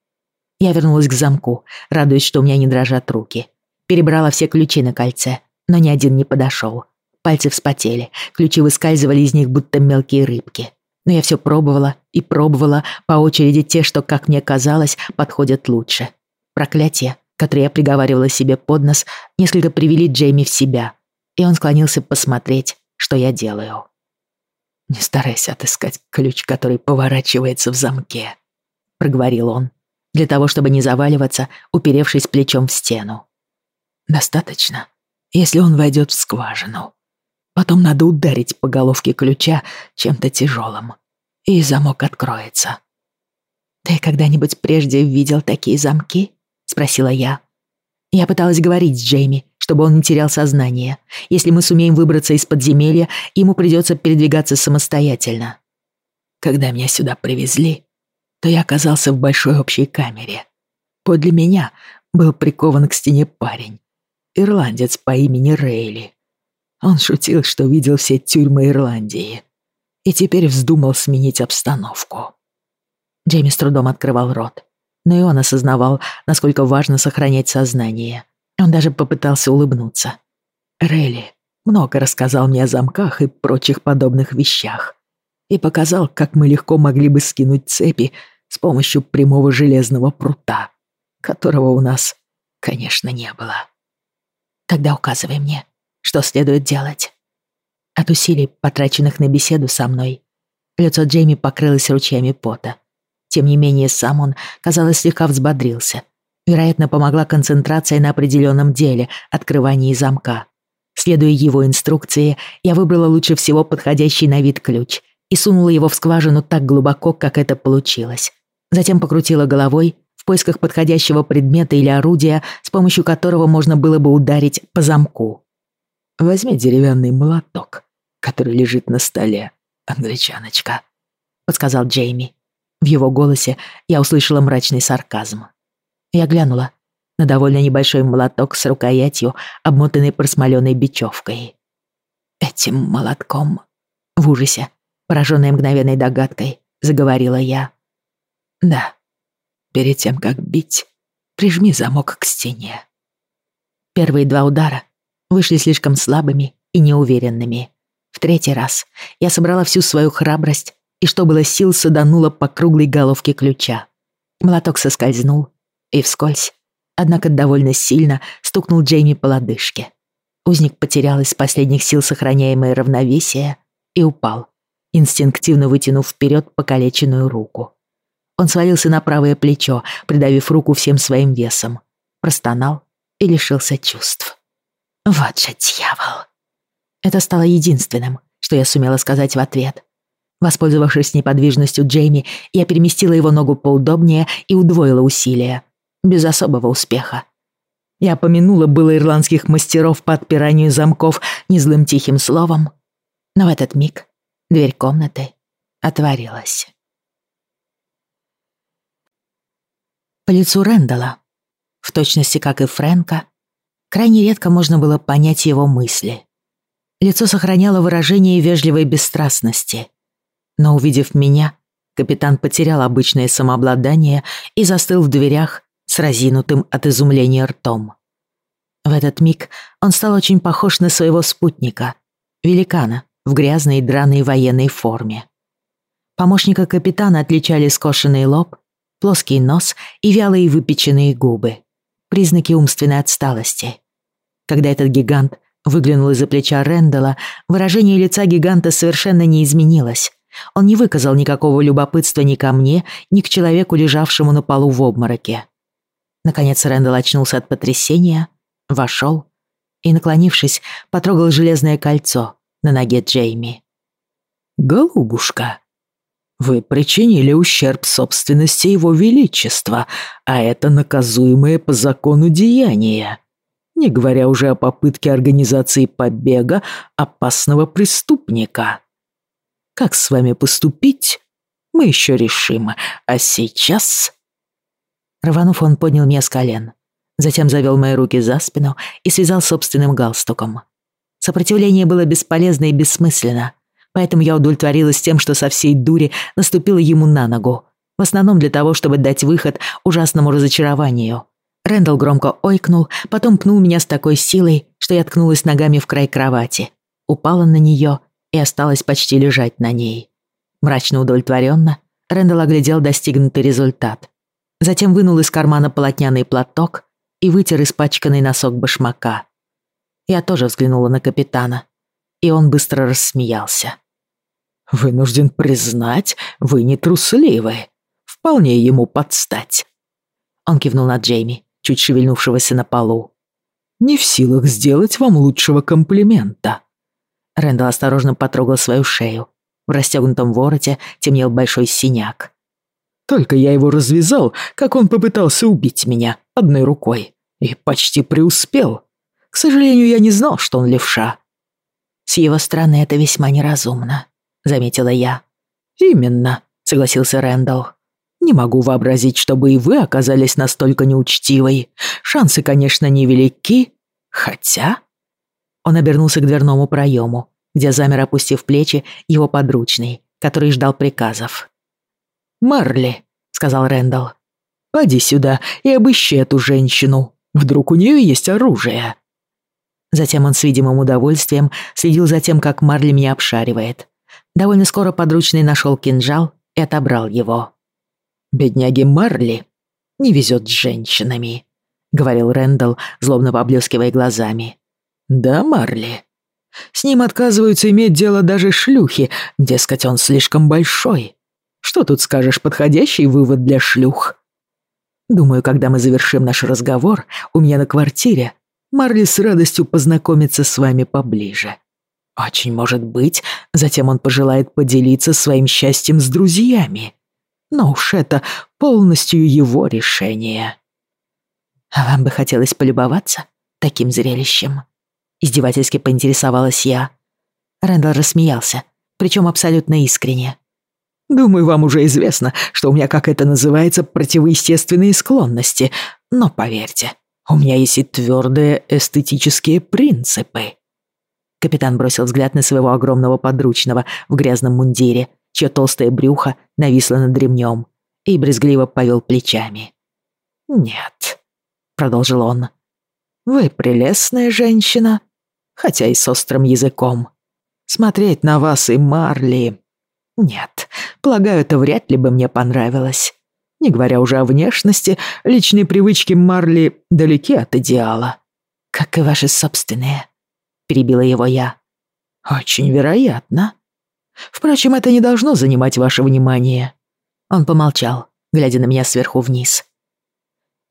Я вернулась к замку, радуясь, что у меня не дрожат руки. Перебрала все ключи на кольце, но ни один не подошел. Пальцы вспотели, ключи выскальзывали из них, будто мелкие рыбки. Но я все пробовала и пробовала по очереди те, что, как мне казалось, подходят лучше. Проклятия, которые я приговаривала себе под нос, несколько привели Джейми в себя, и он склонился посмотреть, что я делаю. «Не старайся отыскать ключ, который поворачивается в замке», — проговорил он, для того, чтобы не заваливаться, уперевшись плечом в стену. «Достаточно, если он войдет в скважину. Потом надо ударить по головке ключа чем-то тяжелым, и замок откроется. «Ты когда-нибудь прежде видел такие замки?» — спросила я. Я пыталась говорить с Джейми, чтобы он не терял сознание. Если мы сумеем выбраться из подземелья, ему придется передвигаться самостоятельно. Когда меня сюда привезли, то я оказался в большой общей камере. Подле меня был прикован к стене парень, ирландец по имени Рейли. Он шутил, что видел все тюрьмы Ирландии. И теперь вздумал сменить обстановку. Джейми с трудом открывал рот. Но и он осознавал, насколько важно сохранять сознание. Он даже попытался улыбнуться. Релли много рассказал мне о замках и прочих подобных вещах. И показал, как мы легко могли бы скинуть цепи с помощью прямого железного прута, которого у нас, конечно, не было. «Тогда указывай мне», что следует делать. От усилий, потраченных на беседу со мной, лицо Джейми покрылось ручьями пота. Тем не менее, сам он, казалось, слегка взбодрился. Вероятно, помогла концентрация на определенном деле, открывании замка. Следуя его инструкции, я выбрала лучше всего подходящий на вид ключ и сунула его в скважину так глубоко, как это получилось. Затем покрутила головой в поисках подходящего предмета или орудия, с помощью которого можно было бы ударить по замку. Возьми деревянный молоток, который лежит на столе, англичаночка», — подсказал Джейми. В его голосе я услышала мрачный сарказм. Я глянула на довольно небольшой молоток с рукоятью, обмотанной просмоленной бечевкой. «Этим молотком...» В ужасе, пораженная мгновенной догадкой, заговорила я. «Да, перед тем, как бить, прижми замок к стене». Первые два удара вышли слишком слабыми и неуверенными. В третий раз я собрала всю свою храбрость и, что было сил, саданула по круглой головке ключа. Молоток соскользнул и вскользь, однако довольно сильно стукнул Джейми по лодыжке. Узник потерял из последних сил сохраняемое равновесие и упал, инстинктивно вытянув вперед покалеченную руку. Он свалился на правое плечо, придавив руку всем своим весом. Простонал и лишился чувств. «Вот же дьявол!» Это стало единственным, что я сумела сказать в ответ. Воспользовавшись неподвижностью Джейми, я переместила его ногу поудобнее и удвоила усилия. Без особого успеха. Я помянула было ирландских мастеров по отпиранию замков незлым тихим словом, но в этот миг дверь комнаты отворилась. По лицу Рэндала, в точности как и Фрэнка, крайне редко можно было понять его мысли. Лицо сохраняло выражение вежливой бесстрастности. Но увидев меня, капитан потерял обычное самообладание и застыл в дверях с разинутым от изумления ртом. В этот миг он стал очень похож на своего спутника, великана в грязной драной военной форме. Помощника капитана отличали скошенный лоб, плоский нос и вялые выпеченные губы. Признаки умственной отсталости. Когда этот гигант выглянул из-за плеча Рэндала, выражение лица гиганта совершенно не изменилось. Он не выказал никакого любопытства ни ко мне, ни к человеку, лежавшему на полу в обмороке. Наконец Рэндал очнулся от потрясения, вошел и, наклонившись, потрогал железное кольцо на ноге Джейми. «Голубушка, вы причинили ущерб собственности Его Величества, а это наказуемое по закону деяние, не говоря уже о попытке организации побега опасного преступника. Как с вами поступить, мы еще решим, а сейчас...» Рванув, он поднял меня с колен, затем завел мои руки за спину и связал собственным галстуком. Сопротивление было бесполезно и бессмысленно, поэтому я удовлетворилась тем, что со всей дури наступила ему на ногу, в основном для того, чтобы дать выход ужасному разочарованию. Рэндалл громко ойкнул, потом пнул меня с такой силой, что я ткнулась ногами в край кровати, упала на нее и осталась почти лежать на ней. Мрачно удовлетворенно Рэндалл оглядел достигнутый результат. Затем вынул из кармана полотняный платок и вытер испачканный носок башмака. Я тоже взглянула на капитана, и он быстро рассмеялся. «Вынужден признать, вы не трусливы. Вполне ему подстать». Он кивнул на Джейми, чуть шевельнувшегося на полу. «Не в силах сделать вам лучшего комплимента». Рэндалл осторожно потрогал свою шею. В расстегнутом вороте темнел большой синяк. «Только я его развязал, как он попытался убить меня одной рукой. И почти преуспел. К сожалению, я не знал, что он левша. С его стороны это весьма неразумно, заметила я. Именно, согласился Рэндалл. Не могу вообразить, чтобы и вы оказались настолько неучтивой. Шансы, конечно, невелики, хотя... Он обернулся к дверному проему, где замер, опустив плечи, его подручный, который ждал приказов. «Марли», — сказал Рэндалл, — «поди сюда и обыщи эту женщину. Вдруг у нее есть оружие?» Затем он с видимым удовольствием следил за тем, как Марли меня обшаривает. Довольно скоро подручный нашел кинжал и отобрал его. «Бедняге Марли не везет с женщинами», — говорил Рэндалл, злобно поблескивая глазами. «Да, Марли. С ним отказываются иметь дело даже шлюхи, дескать, он слишком большой. Что тут скажешь, подходящий вывод для шлюх?» Думаю, когда мы завершим наш разговор, у меня на квартире Марли с радостью познакомится с вами поближе. Очень может быть, затем он пожелает поделиться своим счастьем с друзьями. Но уж это полностью его решение. А вам бы хотелось полюбоваться таким зрелищем? Издевательски поинтересовалась я. Рэндалл рассмеялся, причем абсолютно искренне. Думаю, вам уже известно, что у меня, как это называется, противоестественные склонности. Но поверьте, у меня есть и твердые эстетические принципы». Капитан бросил взгляд на своего огромного подручного в грязном мундире, чье толстое брюхо нависло над ремнем, и брезгливо повел плечами. «Нет», — продолжил он, — «вы прелестная женщина, хотя и с острым языком. Смотреть на вас и Марли... Нет, полагаю, это вряд ли бы мне понравилось. Не говоря уже о внешности, личные привычки Марли далеки от идеала. «Как и ваши собственные», — перебила его я. «Очень вероятно. Впрочем, это не должно занимать ваше внимание». Он помолчал, глядя на меня сверху вниз.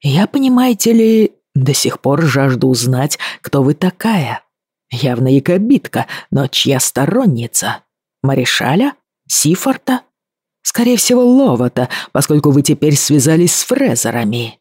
«Я, понимаете ли, до сих пор жажду узнать, кто вы такая. Явно якобитка, но чья сторонница? Маришаля? Сифорта? Скорее всего, Ловата, поскольку вы теперь связались с Фрезерами».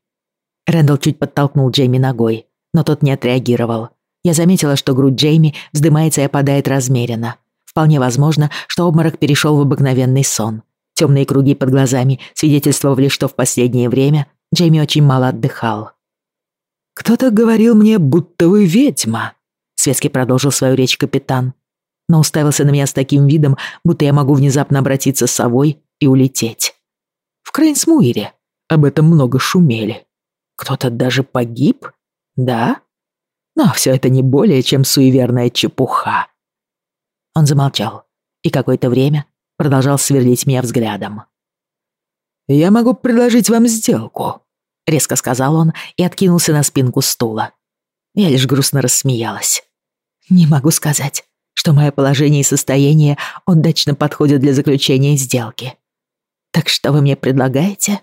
Рэндалл чуть подтолкнул Джейми ногой, но тот не отреагировал. Я заметила, что грудь Джейми вздымается и опадает размеренно. Вполне возможно, что обморок перешел в обыкновенный сон. Темные круги под глазами свидетельствовали, что в последнее время Джейми очень мало отдыхал. «Кто-то говорил мне, будто вы ведьма», — светски продолжил свою речь капитан, но уставился на меня с таким видом, будто я могу внезапно обратиться с совой и улететь. «В Крейнсмуире об этом много шумели. Кто-то даже погиб? Да? Но все это не более, чем суеверная чепуха». Он замолчал и какое-то время продолжал сверлить меня взглядом. «Я могу предложить вам сделку», — резко сказал он и откинулся на спинку стула. Я лишь грустно рассмеялась. «Не могу сказать, что мое положение и состояние удачно подходят для заключения сделки. Так что вы мне предлагаете?»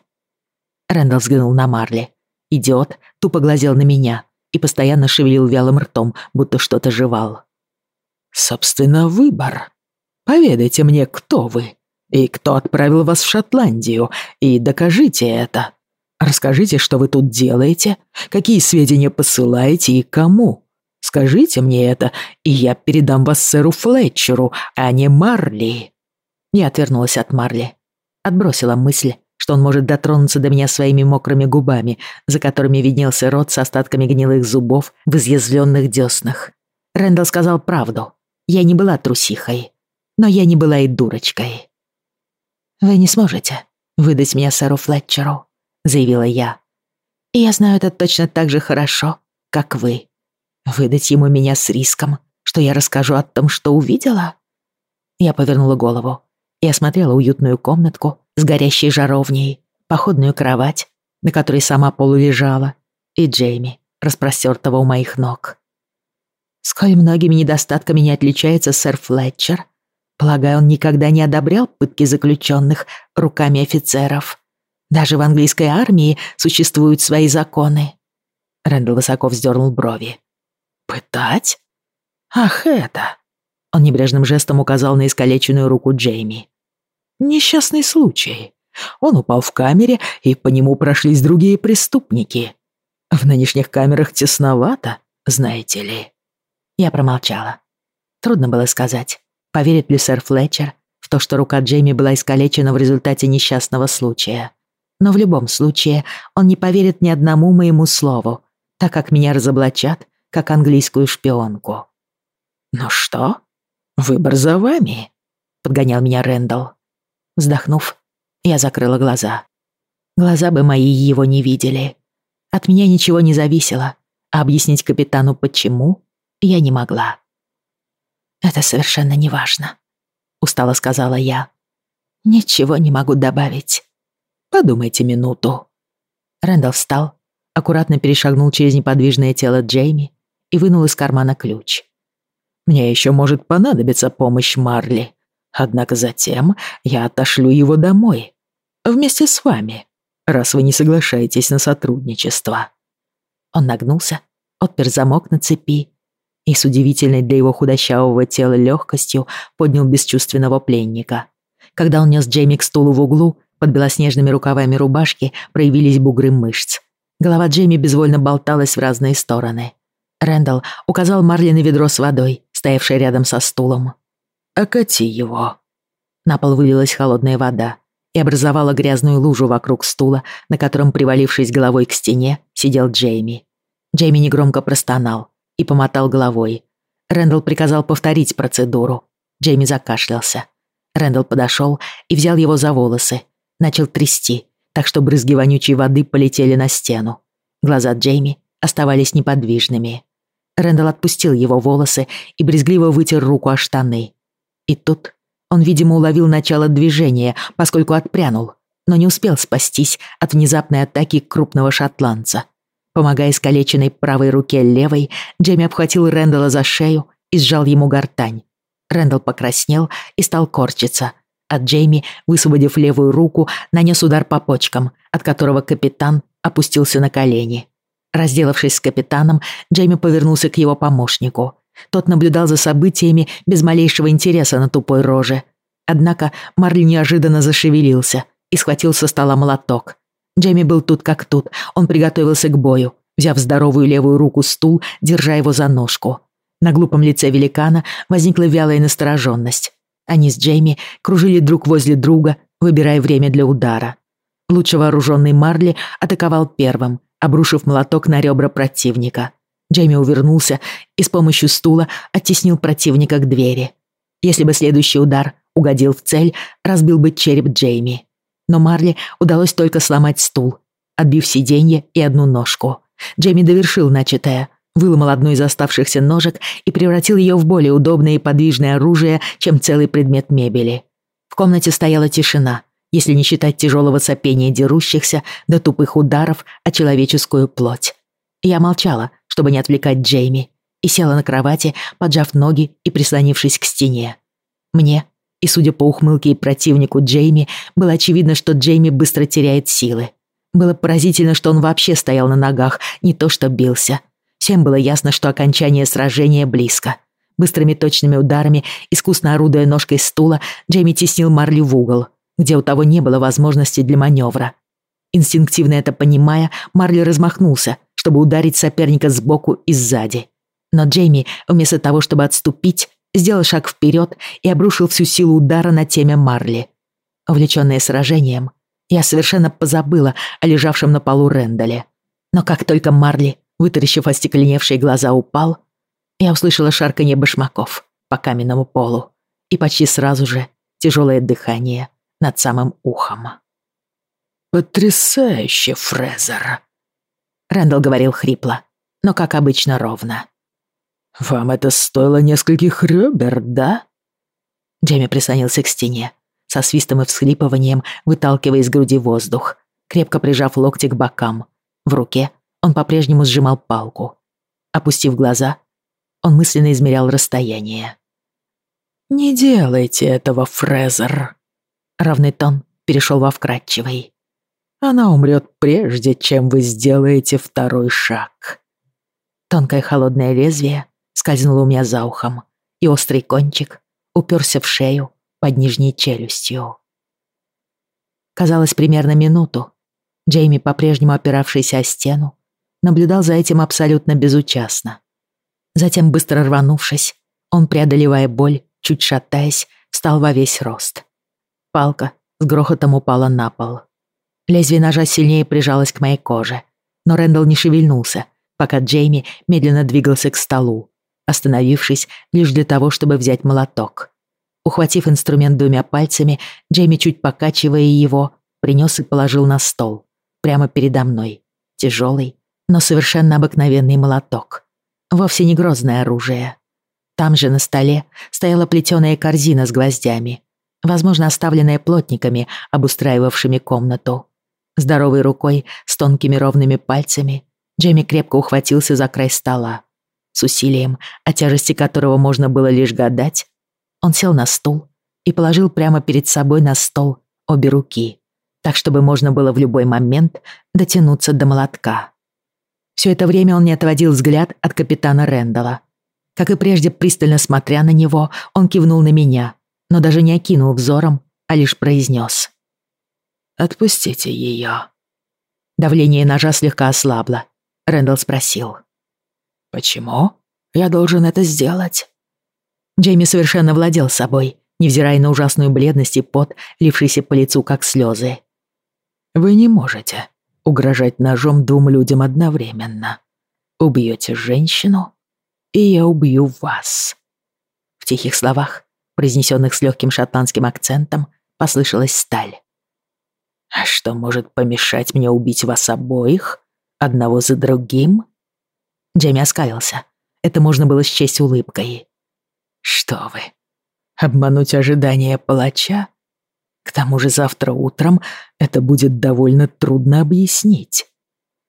Рэндалл взглянул на Марли. Идиот тупо глазел на меня и постоянно шевелил вялым ртом, будто что-то жевал. «Собственно, выбор. Поведайте мне, кто вы и кто отправил вас в Шотландию, и докажите это. Расскажите, что вы тут делаете, какие сведения посылаете и кому. Скажите мне это, и я передам вас сэру Флетчеру, а не Марли». Я отвернулась от Марли. Отбросила мысль, что он может дотронуться до меня своими мокрыми губами, за которыми виднелся рот с остатками гнилых зубов в изъязвленных деснах. Рэндалл сказал правду. Я не была трусихой, но я не была и дурочкой. «Вы не сможете выдать меня сэру Флетчеру», — заявила я. «И я знаю это точно так же хорошо, как вы. Выдать ему меня с риском, что я расскажу о том, что увидела?» Я повернула голову и осмотрела уютную комнатку с горящей жаровней, походную кровать, на которой сама полулежала, и Джейми, распростертого у моих ног. Сколь многими недостатками не отличается сэр Флетчер, полагаю, он никогда не одобрял пытки заключенных руками офицеров. Даже в английской армии существуют свои законы. Рэндалл высоко вздернул брови. «Пытать? Ах, это!» Он небрежным жестом указал на искалеченную руку Джейми. «Несчастный случай. Он упал в камере, и по нему прошлись другие преступники. В нынешних камерах тесновато, знаете ли». Я промолчала. Трудно было сказать, поверит ли сэр Флетчер в то, что рука Джейми была искалечена в результате несчастного случая но в любом случае он не поверит ни одному моему слову, так как меня разоблачат, как английскую шпионку. «Ну что? Выбор за вами», — подгонял меня Рэндалл. Вздохнув, я закрыла глаза. Глаза бы мои его не видели. От меня ничего не зависело, а объяснить капитану почему я не могла. «Это совершенно неважно», — устало сказала я. «Ничего не могу добавить. Подумайте минуту». Рэндалл встал, аккуратно перешагнул через неподвижное тело Джейми и вынул из кармана ключ. «Мне еще может понадобиться помощь Марли, однако затем я отошлю его домой, вместе с вами, раз вы не соглашаетесь на сотрудничество». Он нагнулся, отпер замок на цепи и с удивительной для его худощавого тела легкостью поднял бесчувственного пленника. Когда он нес Джейми к стулу в углу, под белоснежными рукавами рубашки проявились бугры мышц. Голова Джейми безвольно болталась в разные стороны. Рэндалл указал Марли на ведро с водой, стоявшее рядом со стулом. «Окати его». На пол вылилась холодная вода и образовала грязную лужу вокруг стула, на котором, привалившись головой к стене, сидел Джейми. Джейми негромко простонал и помотал головой. Рэндалл приказал повторить процедуру. Джейми закашлялся. Рэндалл подошел и взял его за волосы, начал трясти, так что брызги вонючей воды полетели на стену. Глаза Джейми оставались неподвижными. Рэндалл отпустил его волосы и брезгливо вытер руку о штаны. И тут он, видимо, уловил начало движения, поскольку отпрянул, но не успел спастись от внезапной атаки крупного шотландца. Помогая искалеченной правой руке левой, Джейми обхватил Рэндалла за шею и сжал ему гортань. Рэндалл покраснел и стал корчиться, а Джейми, высвободив левую руку, нанес удар по почкам, от которого капитан опустился на колени. Разделавшись с капитаном, Джейми повернулся к его помощнику. Тот наблюдал за событиями без малейшего интереса на тупой роже. Однако Марли неожиданно зашевелился и схватил со стола молоток. Джейми был тут как тут, он приготовился к бою, взяв здоровую левую руку стул, держа его за ножку. На глупом лице великана возникла вялая настороженность. Они с Джейми кружили друг возле друга, выбирая время для удара. Лучше вооруженный Марли атаковал первым, обрушив молоток на ребра противника. Джейми увернулся и с помощью стула оттеснил противника к двери. Если бы следующий удар угодил в цель, разбил бы череп Джейми. Но Марли удалось только сломать стул, отбив сиденье и одну ножку. Джейми довершил начатое, выломал одну из оставшихся ножек и превратил ее в более удобное и подвижное оружие, чем целый предмет мебели. В комнате стояла тишина, если не считать тяжелого сопения дерущихся до тупых ударов о человеческую плоть. Я молчала, чтобы не отвлекать Джейми, и села на кровати, поджав ноги и прислонившись к стене. Мне, и судя по ухмылке и противнику Джейми, было очевидно, что Джейми быстро теряет силы. Было поразительно, что он вообще стоял на ногах, не то что бился. Всем было ясно, что окончание сражения близко. Быстрыми точными ударами, искусно орудуя ножкой стула, Джейми теснил Марли в угол — где у того не было возможности для маневра. Инстинктивно это понимая, Марли размахнулся, чтобы ударить соперника сбоку и сзади. Но Джейми, вместо того, чтобы отступить, сделал шаг вперед и обрушил всю силу удара на теме Марли. Увлечённая сражением, я совершенно позабыла о лежавшем на полу Рэндале. Но как только Марли, вытаращив остекленевшие глаза, упал, я услышала шарканье башмаков по каменному полу и почти сразу же тяжелое дыхание над самым ухом. «Потрясающе, Фрезер!» Рэндалл говорил хрипло, но, как обычно, ровно. «Вам это стоило нескольких ребер, да?» Джейми прислонился к стене, со свистом и всхлипыванием выталкивая из груди воздух, крепко прижав локти к бокам. В руке он по-прежнему сжимал палку. Опустив глаза, он мысленно измерял расстояние. «Не делайте этого, Фрезер», Равный тон перешел во вкрадчивый. Она умрет прежде, чем вы сделаете второй шаг. Тонкое холодное лезвие скользнуло у меня за ухом, и острый кончик уперся в шею под нижней челюстью. Казалось, примерно минуту Джейми, по-прежнему опиравшийся о стену, наблюдал за этим абсолютно безучастно. Затем, быстро рванувшись, он, преодолевая боль, чуть шатаясь, встал во весь рост. Палка с грохотом упала на пол. Лезвие ножа сильнее прижалось к моей коже, но Рэндалл не шевельнулся, пока Джейми медленно двигался к столу, остановившись лишь для того, чтобы взять молоток. Ухватив инструмент двумя пальцами, Джейми, чуть покачивая его, принес и положил на стол, прямо передо мной. Тяжелый, но совершенно обыкновенный молоток. Вовсе не грозное оружие. Там же на столе стояла плетеная корзина с гвоздями, возможно, оставленная плотниками, обустраивавшими комнату. Здоровой рукой, с тонкими ровными пальцами, Джейми крепко ухватился за край стола. С усилием, о тяжести которого можно было лишь гадать, он сел на стул и положил прямо перед собой на стол обе руки, так чтобы можно было в любой момент дотянуться до молотка. Все это время он не отводил взгляд от капитана Рэндалла. Как и прежде, пристально смотря на него, он кивнул на меня, но даже не окинул взором, а лишь произнес. «Отпустите ее». Давление ножа слегка ослабло. Рэндалл спросил. «Почему? Я должен это сделать?» Джейми совершенно владел собой, невзирая на ужасную бледность и пот, лившийся по лицу, как слезы. «Вы не можете угрожать ножом двум людям одновременно. Убьете женщину, и я убью вас». В тихих словах произнесенных с легким шотландским акцентом, послышалась сталь. «А что может помешать мне убить вас обоих, одного за другим?» Джейми оскалился. Это можно было счесть улыбкой. «Что вы? Обмануть ожидания палача? К тому же завтра утром это будет довольно трудно объяснить.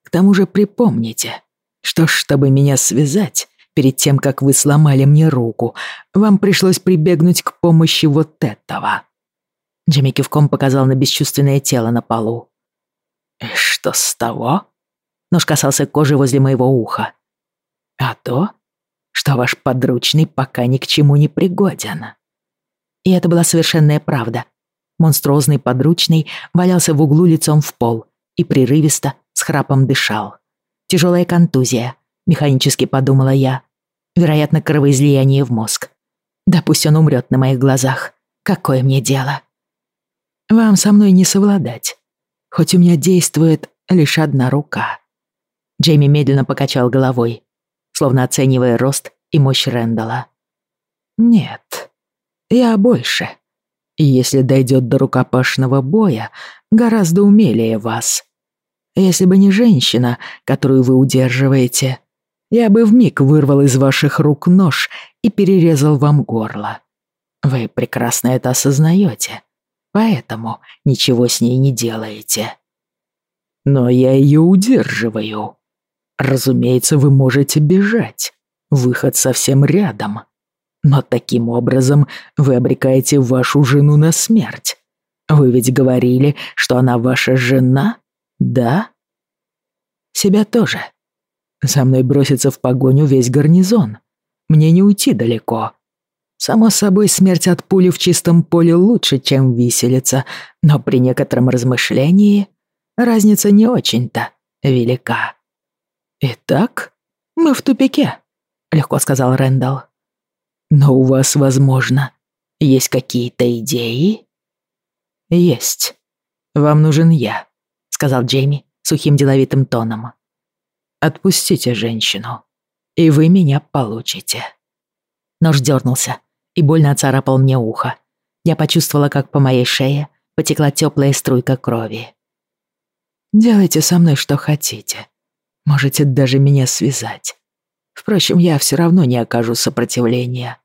К тому же припомните, что чтобы меня связать, перед тем, как вы сломали мне руку, вам пришлось прибегнуть к помощи вот этого». Джимми кивком показал на бесчувственное тело на полу. «Что с того?» Нож касался кожи возле моего уха. «А то, что ваш подручный пока ни к чему не пригоден». И это была совершенная правда. Монструозный подручный валялся в углу лицом в пол и прерывисто с храпом дышал. Тяжелая контузия, механически подумала я. Вероятно, кровоизлияние в мозг. Да пусть он умрет на моих глазах. Какое мне дело? Вам со мной не совладать. Хоть у меня действует лишь одна рука. Джейми медленно покачал головой, словно оценивая рост и мощь Рэндала. Нет, я больше. И если дойдет до рукопашного боя, гораздо умелее вас. Если бы не женщина, которую вы удерживаете, я бы вмиг вырвал из ваших рук нож и перерезал вам горло. Вы прекрасно это осознаете, поэтому ничего с ней не делаете. Но я ее удерживаю. Разумеется, вы можете бежать. Выход совсем рядом. Но таким образом вы обрекаете вашу жену на смерть. Вы ведь говорили, что она ваша жена, да? Себя тоже. За мной бросится в погоню весь гарнизон. Мне не уйти далеко. Само собой, смерть от пули в чистом поле лучше, чем виселица, но при некотором размышлении разница не очень-то велика. «Итак, мы в тупике», — легко сказал Рэндалл. «Но у вас, возможно, есть какие-то идеи?» «Есть. Вам нужен я», — сказал Джейми сухим деловитым тоном. Отпустите женщину, и вы меня получите». Нож дернулся и больно оцарапал мне ухо. Я почувствовала, как по моей шее потекла теплая струйка крови. «Делайте со мной что хотите. Можете даже меня связать. Впрочем, я все равно не окажу сопротивления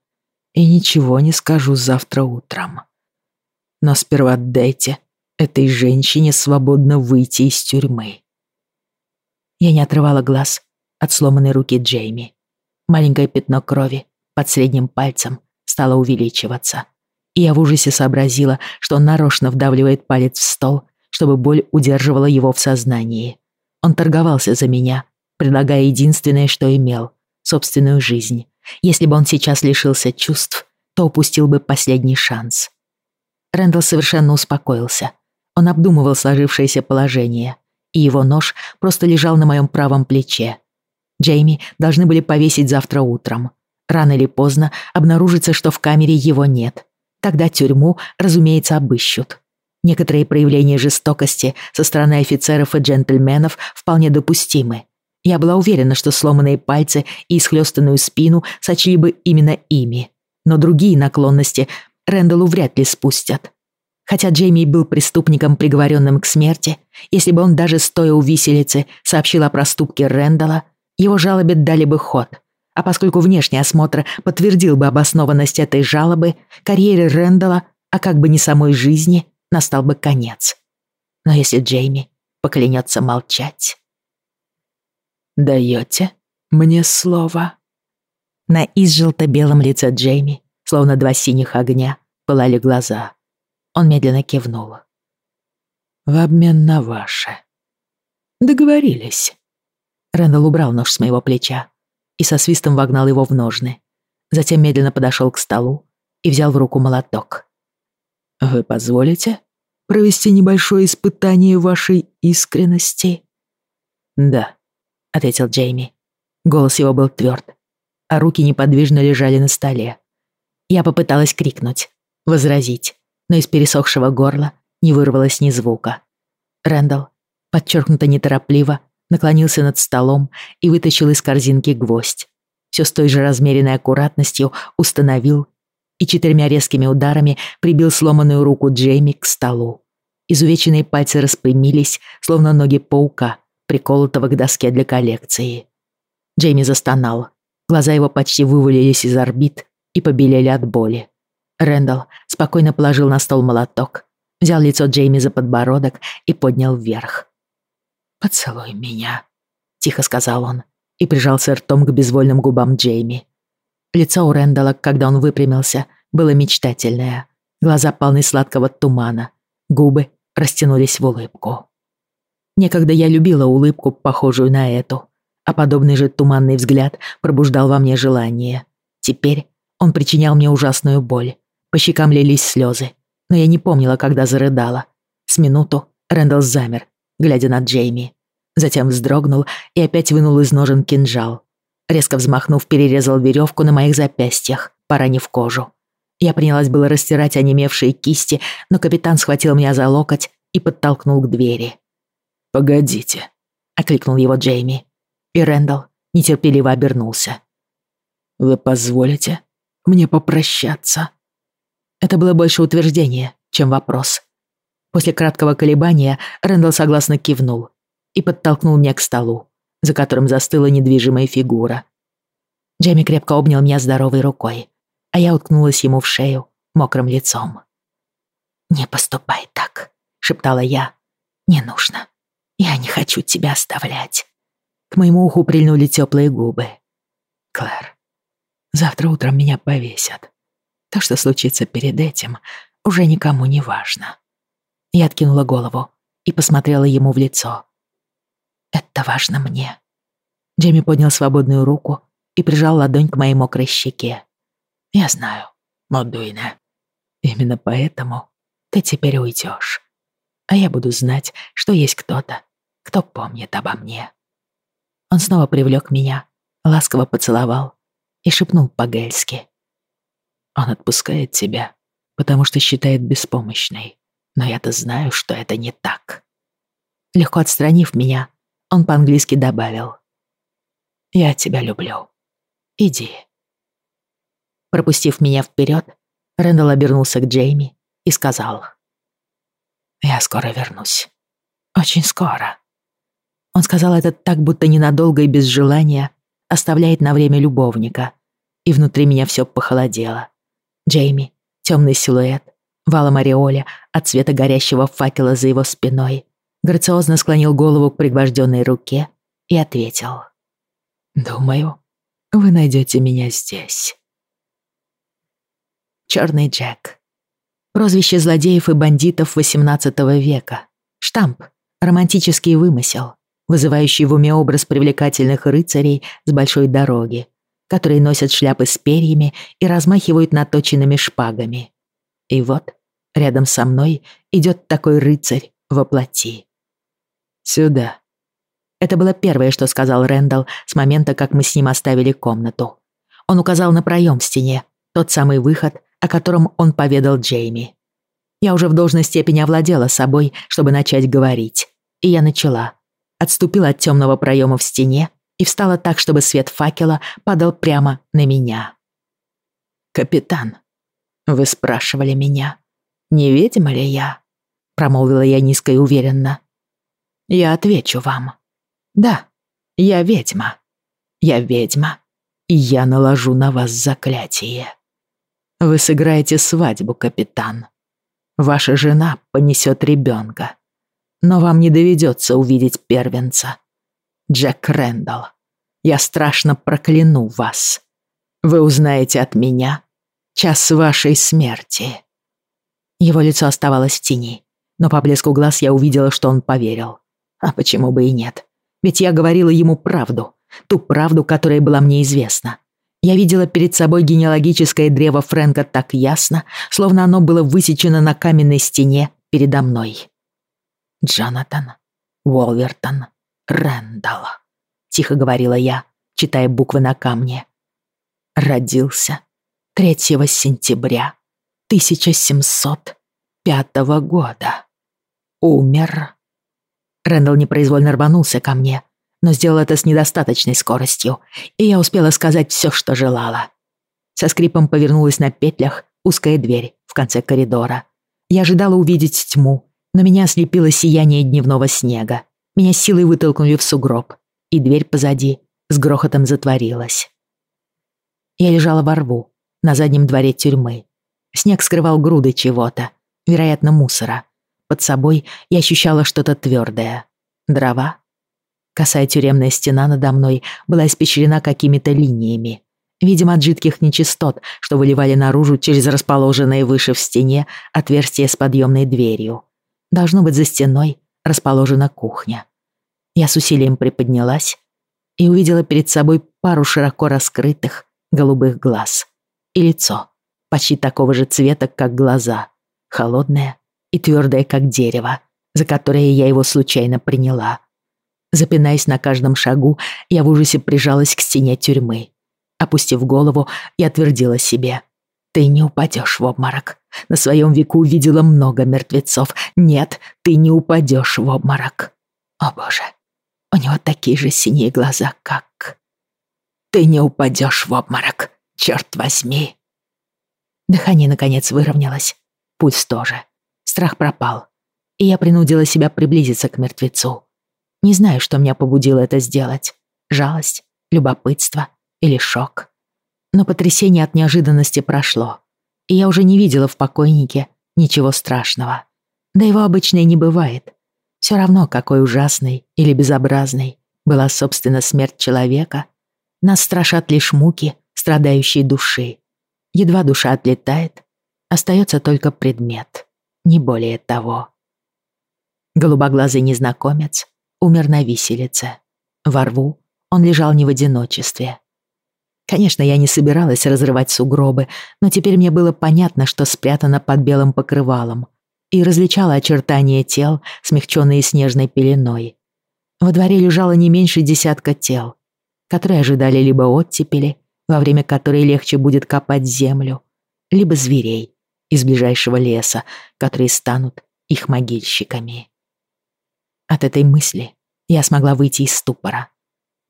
и ничего не скажу завтра утром. Но сперва дайте этой женщине свободно выйти из тюрьмы. Я не отрывала глаз от сломанной руки Джейми. Маленькое пятно крови под средним пальцем стало увеличиваться. И я в ужасе сообразила, что он нарочно вдавливает палец в стол, чтобы боль удерживала его в сознании. Он торговался за меня, предлагая единственное, что имел — собственную жизнь. Если бы он сейчас лишился чувств, то упустил бы последний шанс. Рэндалл совершенно успокоился. Он обдумывал сложившееся положение — и его нож просто лежал на моем правом плече. Джейми должны были повесить завтра утром. Рано или поздно обнаружится, что в камере его нет. Тогда тюрьму, разумеется, обыщут. Некоторые проявления жестокости со стороны офицеров и джентльменов вполне допустимы. Я была уверена, что сломанные пальцы и исхлёстанную спину сочли бы именно ими. Но другие наклонности Рэндаллу вряд ли спустят. Хотя Джейми был преступником, приговоренным к смерти, если бы он даже стоя у виселицы сообщил о проступке Рэндала, его жалобе дали бы ход. А поскольку внешний осмотр подтвердил бы обоснованность этой жалобы, карьере Рэндала, а как бы не самой жизни, настал бы конец. Но если Джейми поклянется молчать... «Даете мне слово?» На изжелто-белом лице Джейми, словно два синих огня, пылали глаза. Он медленно кивнул. «В обмен на ваше». «Договорились». Рэндалл убрал нож с моего плеча и со свистом вогнал его в ножны. Затем медленно подошел к столу и взял в руку молоток. «Вы позволите провести небольшое испытание вашей искренности?» «Да», — ответил Джейми. Голос его был тверд, а руки неподвижно лежали на столе. Я попыталась крикнуть, возразить, но из пересохшего горла не вырвалось ни звука. Рэндалл, подчеркнуто неторопливо, наклонился над столом и вытащил из корзинки гвоздь. Все с той же размеренной аккуратностью установил и четырьмя резкими ударами прибил сломанную руку Джейми к столу. Изувеченные пальцы распрямились, словно ноги паука, приколотого к доске для коллекции. Джейми застонал. Глаза его почти вывалились из орбит и побелели от боли. Рэндалл спокойно положил на стол молоток, взял лицо Джейми за подбородок и поднял вверх. «Поцелуй меня», — тихо сказал он. и прижался ртом к безвольным губам Джейми. Лицо у Рэндала, когда он выпрямился, было мечтательное. Глаза полны сладкого тумана. Губы растянулись в улыбку. Некогда я любила улыбку, похожую на эту, а подобный же туманный взгляд пробуждал во мне желание. Теперь он причинял мне ужасную боль. По щекам лились слезы, но я не помнила, когда зарыдала. С минуту Рэндалл замер, глядя на Джейми. Затем вздрогнул и опять вынул из ножен кинжал. Резко взмахнув, перерезал веревку на моих запястьях, поранив кожу. Я принялась было растирать онемевшие кисти, но капитан схватил меня за локоть и подтолкнул к двери. «Погодите», — окликнул его Джейми. И Рэндалл нетерпеливо обернулся. «Вы позволите мне попрощаться?» Это было больше утверждение, чем вопрос. После краткого колебания Рэндалл согласно кивнул и подтолкнул меня к столу, за которым застыла недвижимая фигура. Джейми крепко обнял меня здоровой рукой, а я уткнулась ему в шею мокрым лицом. «Не поступай так», — шептала я. «Не нужно. Я не хочу тебя оставлять». К моему уху прильнули теплые губы. «Клэр, завтра утром меня повесят. То, что случится перед этим, уже никому не важно». Я откинула голову и посмотрела ему в лицо. «Это важно мне». Джейми поднял свободную руку и прижал ладонь к моей мокрой щеке. «Я знаю, Модуина. Именно поэтому ты теперь уйдешь. А я буду знать, что есть кто-то, кто помнит обо мне». Он снова привлек меня, ласково поцеловал и шепнул по-гельски. «Он отпускает тебя, потому что считает беспомощной, но я-то знаю, что это не так». Легко отстранив меня, он по-английски добавил. «Я тебя люблю. Иди». Пропустив меня вперед, Рэндалл обернулся к Джейми и сказал. «Я скоро вернусь. Очень скоро». Он сказал это так, будто ненадолго и без желания оставляет на время любовника. И внутри меня все похолодело. Джейми, темный силуэт, валом ореоля от цвета горящего факела за его спиной, грациозно склонил голову к пригвожденной руке и ответил. «Думаю, вы найдете меня здесь». Черный Джек. Прозвище злодеев и бандитов XVIII века. Штамп. Романтический вымысел, вызывающий в уме образ привлекательных рыцарей с большой дороги, которые носят шляпы с перьями и размахивают наточенными шпагами. И вот, рядом со мной идет такой рыцарь во плоти. «Сюда». Это было первое, что сказал Рэндалл с момента, как мы с ним оставили комнату. Он указал на проем в стене, тот самый выход, о котором он поведал Джейми. Я уже в должной степени овладела собой, чтобы начать говорить. И я начала. Отступила от темного проема в стене и встала так, чтобы свет факела падал прямо на меня. «Капитан, вы спрашивали меня, не ведьма ли я?» Промолвила я низко и уверенно. Я отвечу вам. Да, я ведьма. Я ведьма, и я наложу на вас заклятие. Вы сыграете свадьбу, капитан. Ваша жена понесет ребенка. Но вам не доведется увидеть первенца. Джек Рэндалл, я страшно прокляну вас. Вы узнаете от меня час вашей смерти. Его лицо оставалось в тени, но по блеску глаз я увидела, что он поверил. А почему бы и нет? Ведь я говорила ему правду, ту правду, которая была мне известна. Я видела перед собой генеалогическое древо Фрэнка так ясно, словно оно было высечено на каменной стене передо мной. «Джонатан, Уолвертон, Рэндалл», — тихо говорила я, читая буквы на камне. «Родился 3 сентября 1705 года. Умер Рэндалл непроизвольно рванулся ко мне, но сделал это с недостаточной скоростью, и я успела сказать все, что желала. Со скрипом повернулась на петлях узкая дверь в конце коридора. Я ожидала увидеть тьму, но меня ослепило сияние дневного снега. Меня силой вытолкнули в сугроб, и дверь позади с грохотом затворилась. Я лежала во рву, на заднем дворе тюрьмы. Снег скрывал груды чего-то, вероятно, мусора. Под собой я ощущала что-то твердое. Дрова? Косая тюремная стена надо мной была испещрена какими-то линиями. Видимо, от жидких нечистот, что выливали наружу через расположенное выше в стене отверстие с подъемной дверью. Должно быть, за стеной расположена кухня. Я с усилием приподнялась и увидела перед собой пару широко раскрытых голубых глаз и лицо, почти такого же цвета, как глаза, холодное и твердое, как дерево, за которое я его случайно приняла. Запинаясь на каждом шагу, я в ужасе прижалась к стене тюрьмы. Опустив голову, я твердила себе. «Ты не упадешь в обморок. На своем веку видела много мертвецов. Нет, ты не упадешь в обморок. О боже, у него такие же синие глаза, как... Ты не упадешь в обморок, черт возьми!» Дыхание, наконец, выровнялось. Пульс тоже. Страх пропал. И я принудила себя приблизиться к мертвецу. Не знаю, что меня побудило это сделать. Жалость, любопытство или шок. Но потрясение от неожиданности прошло. И я уже не видела в покойнике ничего страшного. Да его обычно и не бывает. Все равно, какой ужасной или безобразной была, собственно, смерть человека, нас страшат лишь муки страдающей души. Едва душа отлетает, остается только предмет, не более того. Голубоглазый незнакомец умер на виселице. Во рву он лежал не в одиночестве. Конечно, я не собиралась разрывать сугробы, но теперь мне было понятно, что спрятано под белым покрывалом, и различала очертания тел, смягченные снежной пеленой. Во дворе лежало не меньше десятка тел, которые ожидали либо оттепели, во время которой легче будет копать землю, либо зверей из ближайшего леса, которые станут их могильщиками. От этой мысли я смогла выйти из ступора.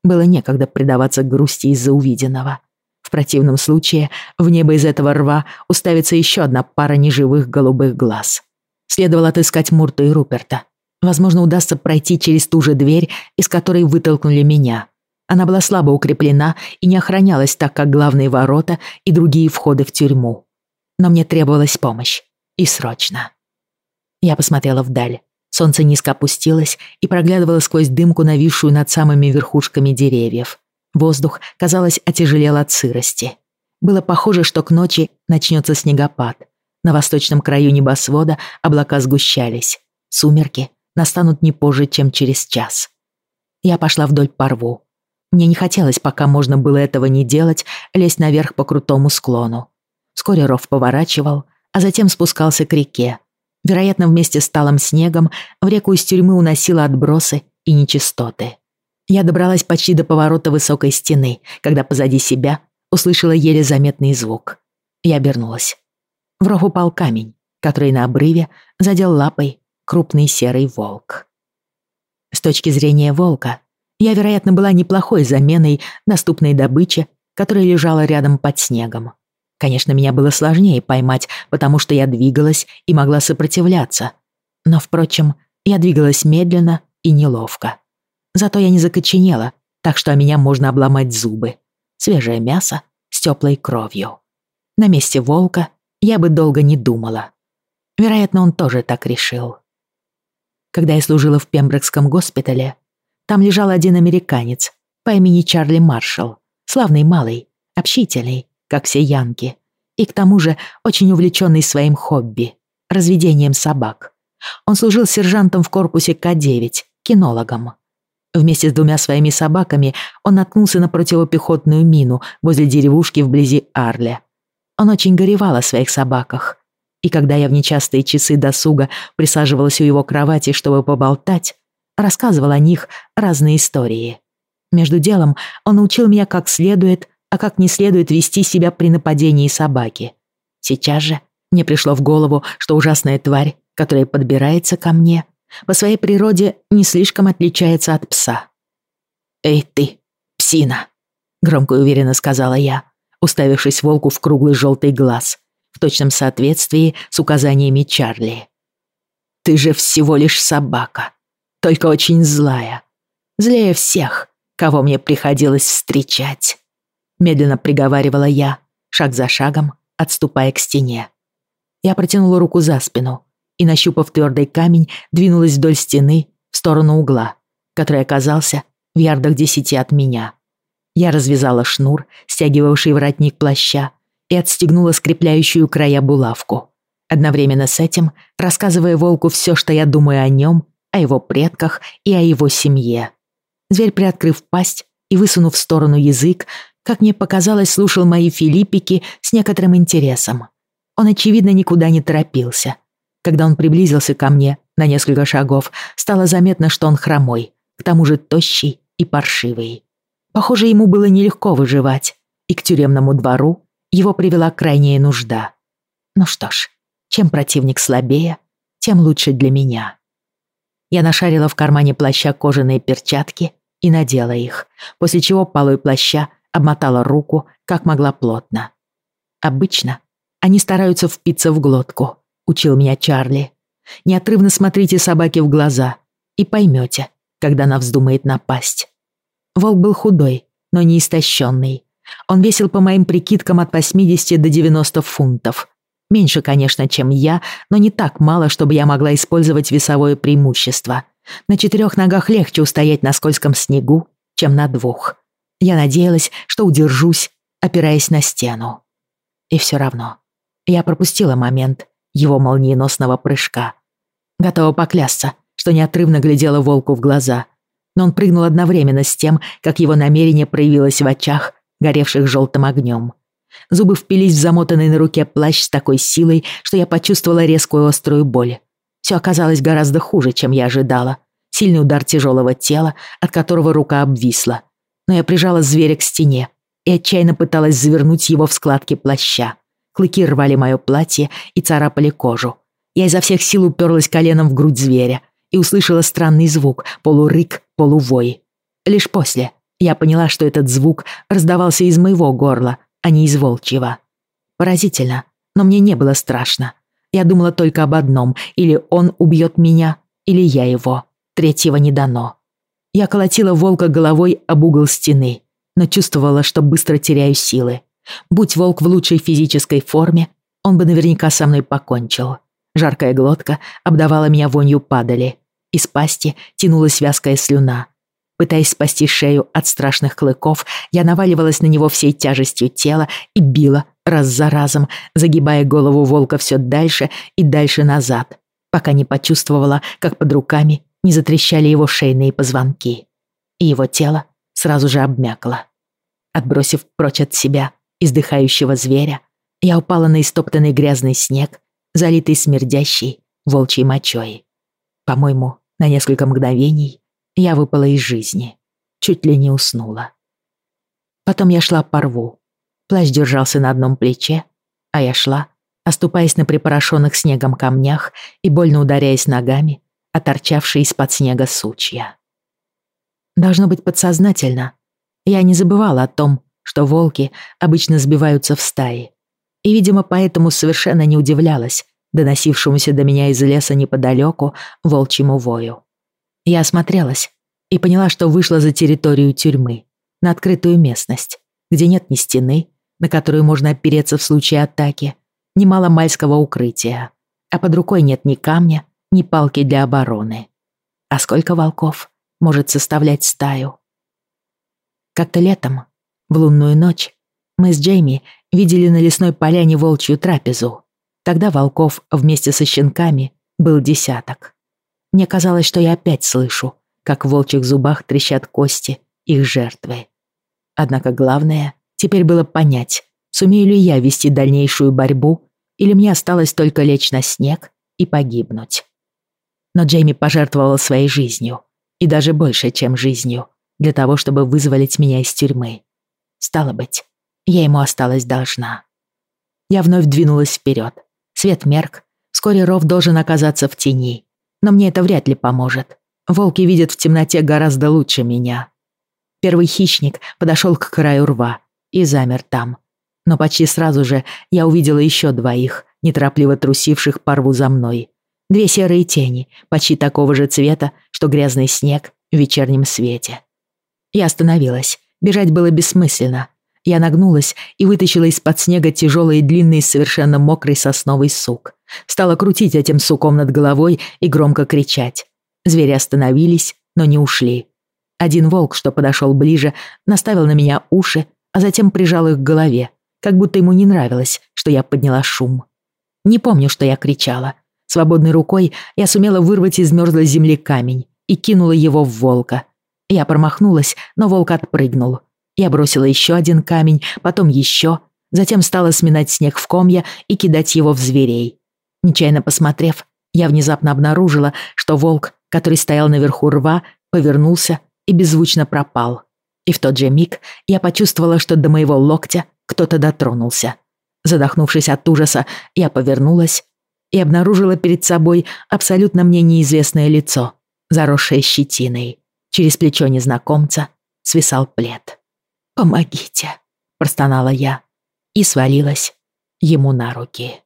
Было некогда предаваться грусти из-за увиденного. В противном случае в небо из этого рва уставится еще одна пара неживых голубых глаз. Следовало отыскать Мурта и Руперта. Возможно, удастся пройти через ту же дверь, из которой вытолкнули меня. Она была слабо укреплена и не охранялась так, как главные ворота и другие входы в тюрьму. Но мне требовалась помощь. И срочно. Я посмотрела вдаль. Солнце низко опустилось и проглядывало сквозь дымку, нависшую над самыми верхушками деревьев. Воздух, казалось, отяжелел от сырости. Было похоже, что к ночи начнется снегопад. На восточном краю небосвода облака сгущались. Сумерки настанут не позже, чем через час. Я пошла вдоль по рву. Мне не хотелось, пока можно было этого не делать, лезть наверх по крутому склону. Вскоре ров поворачивал, а затем спускался к реке. Вероятно, вместе с талым снегом в реку из тюрьмы уносило отбросы и нечистоты. Я добралась почти до поворота высокой стены, когда позади себя услышала еле заметный звук. Я обернулась. В ров упал камень, который на обрыве задел лапой крупный серый волк. С точки зрения волка, я, вероятно, была неплохой заменой доступной добыче, которая лежала рядом под снегом. Конечно, меня было сложнее поймать, потому что я двигалась и могла сопротивляться. Но, впрочем, я двигалась медленно и неловко. Зато я не закоченела, так что о меня можно обломать зубы. Свежее мясо с теплой кровью. На месте волка я бы долго не думала. Вероятно, он тоже так решил. Когда я служила в Пемброкском госпитале, там лежал один американец по имени Чарли Маршалл, славный малый, общительный, как все янки, и к тому же очень увлеченный своим хобби — разведением собак. Он служил сержантом в корпусе К-9, кинологом. Вместе с двумя своими собаками он наткнулся на противопехотную мину возле деревушки вблизи Арля. Он очень горевал о своих собаках. И когда я в нечастые часы досуга присаживалась у его кровати, чтобы поболтать, рассказывал о них разные истории. Между делом он научил меня как следует, а как не следует вести себя при нападении собаки. Сейчас же мне пришло в голову, что ужасная тварь, которая подбирается ко мне, по своей природе не слишком отличается от пса. «Эй ты, псина!» — громко и уверенно сказала я, уставившись волку в круглый желтый глаз, в точном соответствии с указаниями Чарли. «Ты же всего лишь собака только очень злая. Злее всех, кого мне приходилось встречать. Медленно приговаривала я, шаг за шагом, отступая к стене. Я протянула руку за спину и, нащупав твердый камень, двинулась вдоль стены в сторону угла, который оказался в ярдах десяти от меня. Я развязала шнур, стягивавший воротник плаща, и отстегнула скрепляющую края булавку. Одновременно с этим рассказывая волку все, что я думаю о нем, о его предках и о его семье. Зверь, приоткрыв пасть и высунув в сторону язык, как мне показалось, слушал мои филиппики с некоторым интересом. Он, очевидно, никуда не торопился. Когда он приблизился ко мне на несколько шагов, стало заметно, что он хромой, к тому же тощий и паршивый. Похоже, ему было нелегко выживать, и к тюремному двору его привела крайняя нужда. Ну что ж, чем противник слабее, тем лучше для меня. Я нашарила в кармане плаща кожаные перчатки и надела их, после чего полой плаща обмотала руку, как могла плотно. Обычно они стараются впиться в глотку, учил меня Чарли. Неотрывно смотрите собаке в глаза и поймете, когда она вздумает напасть. Волк был худой, но не истощенный. Он весил по моим прикидкам от 80 до 90 фунтов. Меньше, конечно, чем я, но не так мало, чтобы я могла использовать весовое преимущество. На четырех ногах легче устоять на скользком снегу, чем на двух. Я надеялась, что удержусь, опираясь на стену. И все равно. Я пропустила момент его молниеносного прыжка. Готова поклясться, что неотрывно глядела волку в глаза. Но он прыгнул одновременно с тем, как его намерение проявилось в очах, горевших желтым огнем. Зубы впились в замотанный на руке плащ с такой силой, что я почувствовала резкую острую боль. Все оказалось гораздо хуже, чем я ожидала. Сильный удар тяжелого тела, от которого рука обвисла. Но я прижала зверя к стене и отчаянно пыталась завернуть его в складки плаща. Клыки рвали мое платье и царапали кожу. Я изо всех сил уперлась коленом в грудь зверя и услышала странный звук, полурык, полувой. Лишь после я поняла, что этот звук раздавался из моего горла, а не из волчьего. Поразительно, но мне не было страшно. Я думала только об одном, или он убьет меня, или я его. Третьего не дано. Я колотила волка головой об угол стены, но чувствовала, что быстро теряю силы. Будь волк в лучшей физической форме, он бы наверняка со мной покончил. Жаркая глотка обдавала меня вонью падали. Из пасти тянулась вязкая слюна. Пытаясь спасти шею от страшных клыков, я наваливалась на него всей тяжестью тела и била раз за разом, загибая голову волка все дальше и дальше назад, пока не почувствовала, как под руками не затрещали его шейные позвонки. И его тело сразу же обмякло. Отбросив прочь от себя издыхающего зверя, я упала на истоптанный грязный снег, залитый смердящей волчьей мочой. По-моему, на несколько мгновений я выпала из жизни, чуть ли не уснула. Потом я шла по рву. Плащ держался на одном плече, а я шла, оступаясь на припорошенных снегом камнях и больно ударяясь ногами, оторчавшие из-под снега сучья. Должно быть подсознательно. Я не забывала о том, что волки обычно сбиваются в стаи. И, видимо, поэтому совершенно не удивлялась доносившемуся до меня из леса неподалеку волчьему вою. Я осмотрелась и поняла, что вышла за территорию тюрьмы, на открытую местность, где нет ни стены, на которую можно опереться в случае атаки, ни маломальского укрытия, а под рукой нет ни камня, ни палки для обороны. А сколько волков может составлять стаю? Как-то летом в лунную ночь мы с Джейми видели на лесной поляне волчью трапезу. Тогда волков вместе со щенками был десяток. Мне казалось, что я опять слышу, как в волчьих зубах трещат кости их жертвы. Однако главное теперь было понять, сумею ли я вести дальнейшую борьбу, или мне осталось только лечь на снег и погибнуть. Но Джейми пожертвовал своей жизнью, и даже больше, чем жизнью, для того, чтобы вызволить меня из тюрьмы. Стало быть, я ему осталась должна. Я вновь двинулась вперед. Свет мерк. Вскоре ров должен оказаться в тени. Но мне это вряд ли поможет. Волки видят в темноте гораздо лучше меня. Первый хищник подошел к краю рва и замер там. Но почти сразу же я увидела еще двоих, неторопливо трусивших по рву за мной. Две серые тени, почти такого же цвета, что грязный снег в вечернем свете. Я остановилась. Бежать было бессмысленно. Я нагнулась и вытащила из-под снега тяжелый и длинный, совершенно мокрый сосновый сук. Стала крутить этим суком над головой и громко кричать. Звери остановились, но не ушли. Один волк, что подошел ближе, наставил на меня уши, а затем прижал их к голове, как будто ему не нравилось, что я подняла шум. Не помню, что я кричала. Свободной рукой я сумела вырвать из мёрзлой земли камень и кинула его в волка. Я промахнулась, но волк отпрыгнул. Я бросила еще один камень, потом еще, затем стала сминать снег в комья и кидать его в зверей. Нечаянно посмотрев, я внезапно обнаружила, что волк, который стоял наверху рва, повернулся и беззвучно пропал. И в тот же миг я почувствовала, что до моего локтя кто-то дотронулся. Задохнувшись от ужаса, я повернулась и обнаружила перед собой абсолютно мне неизвестное лицо, заросшее щетиной. Через плечо незнакомца свисал плед. «Помогите!» – простонала я и свалилась ему на руки.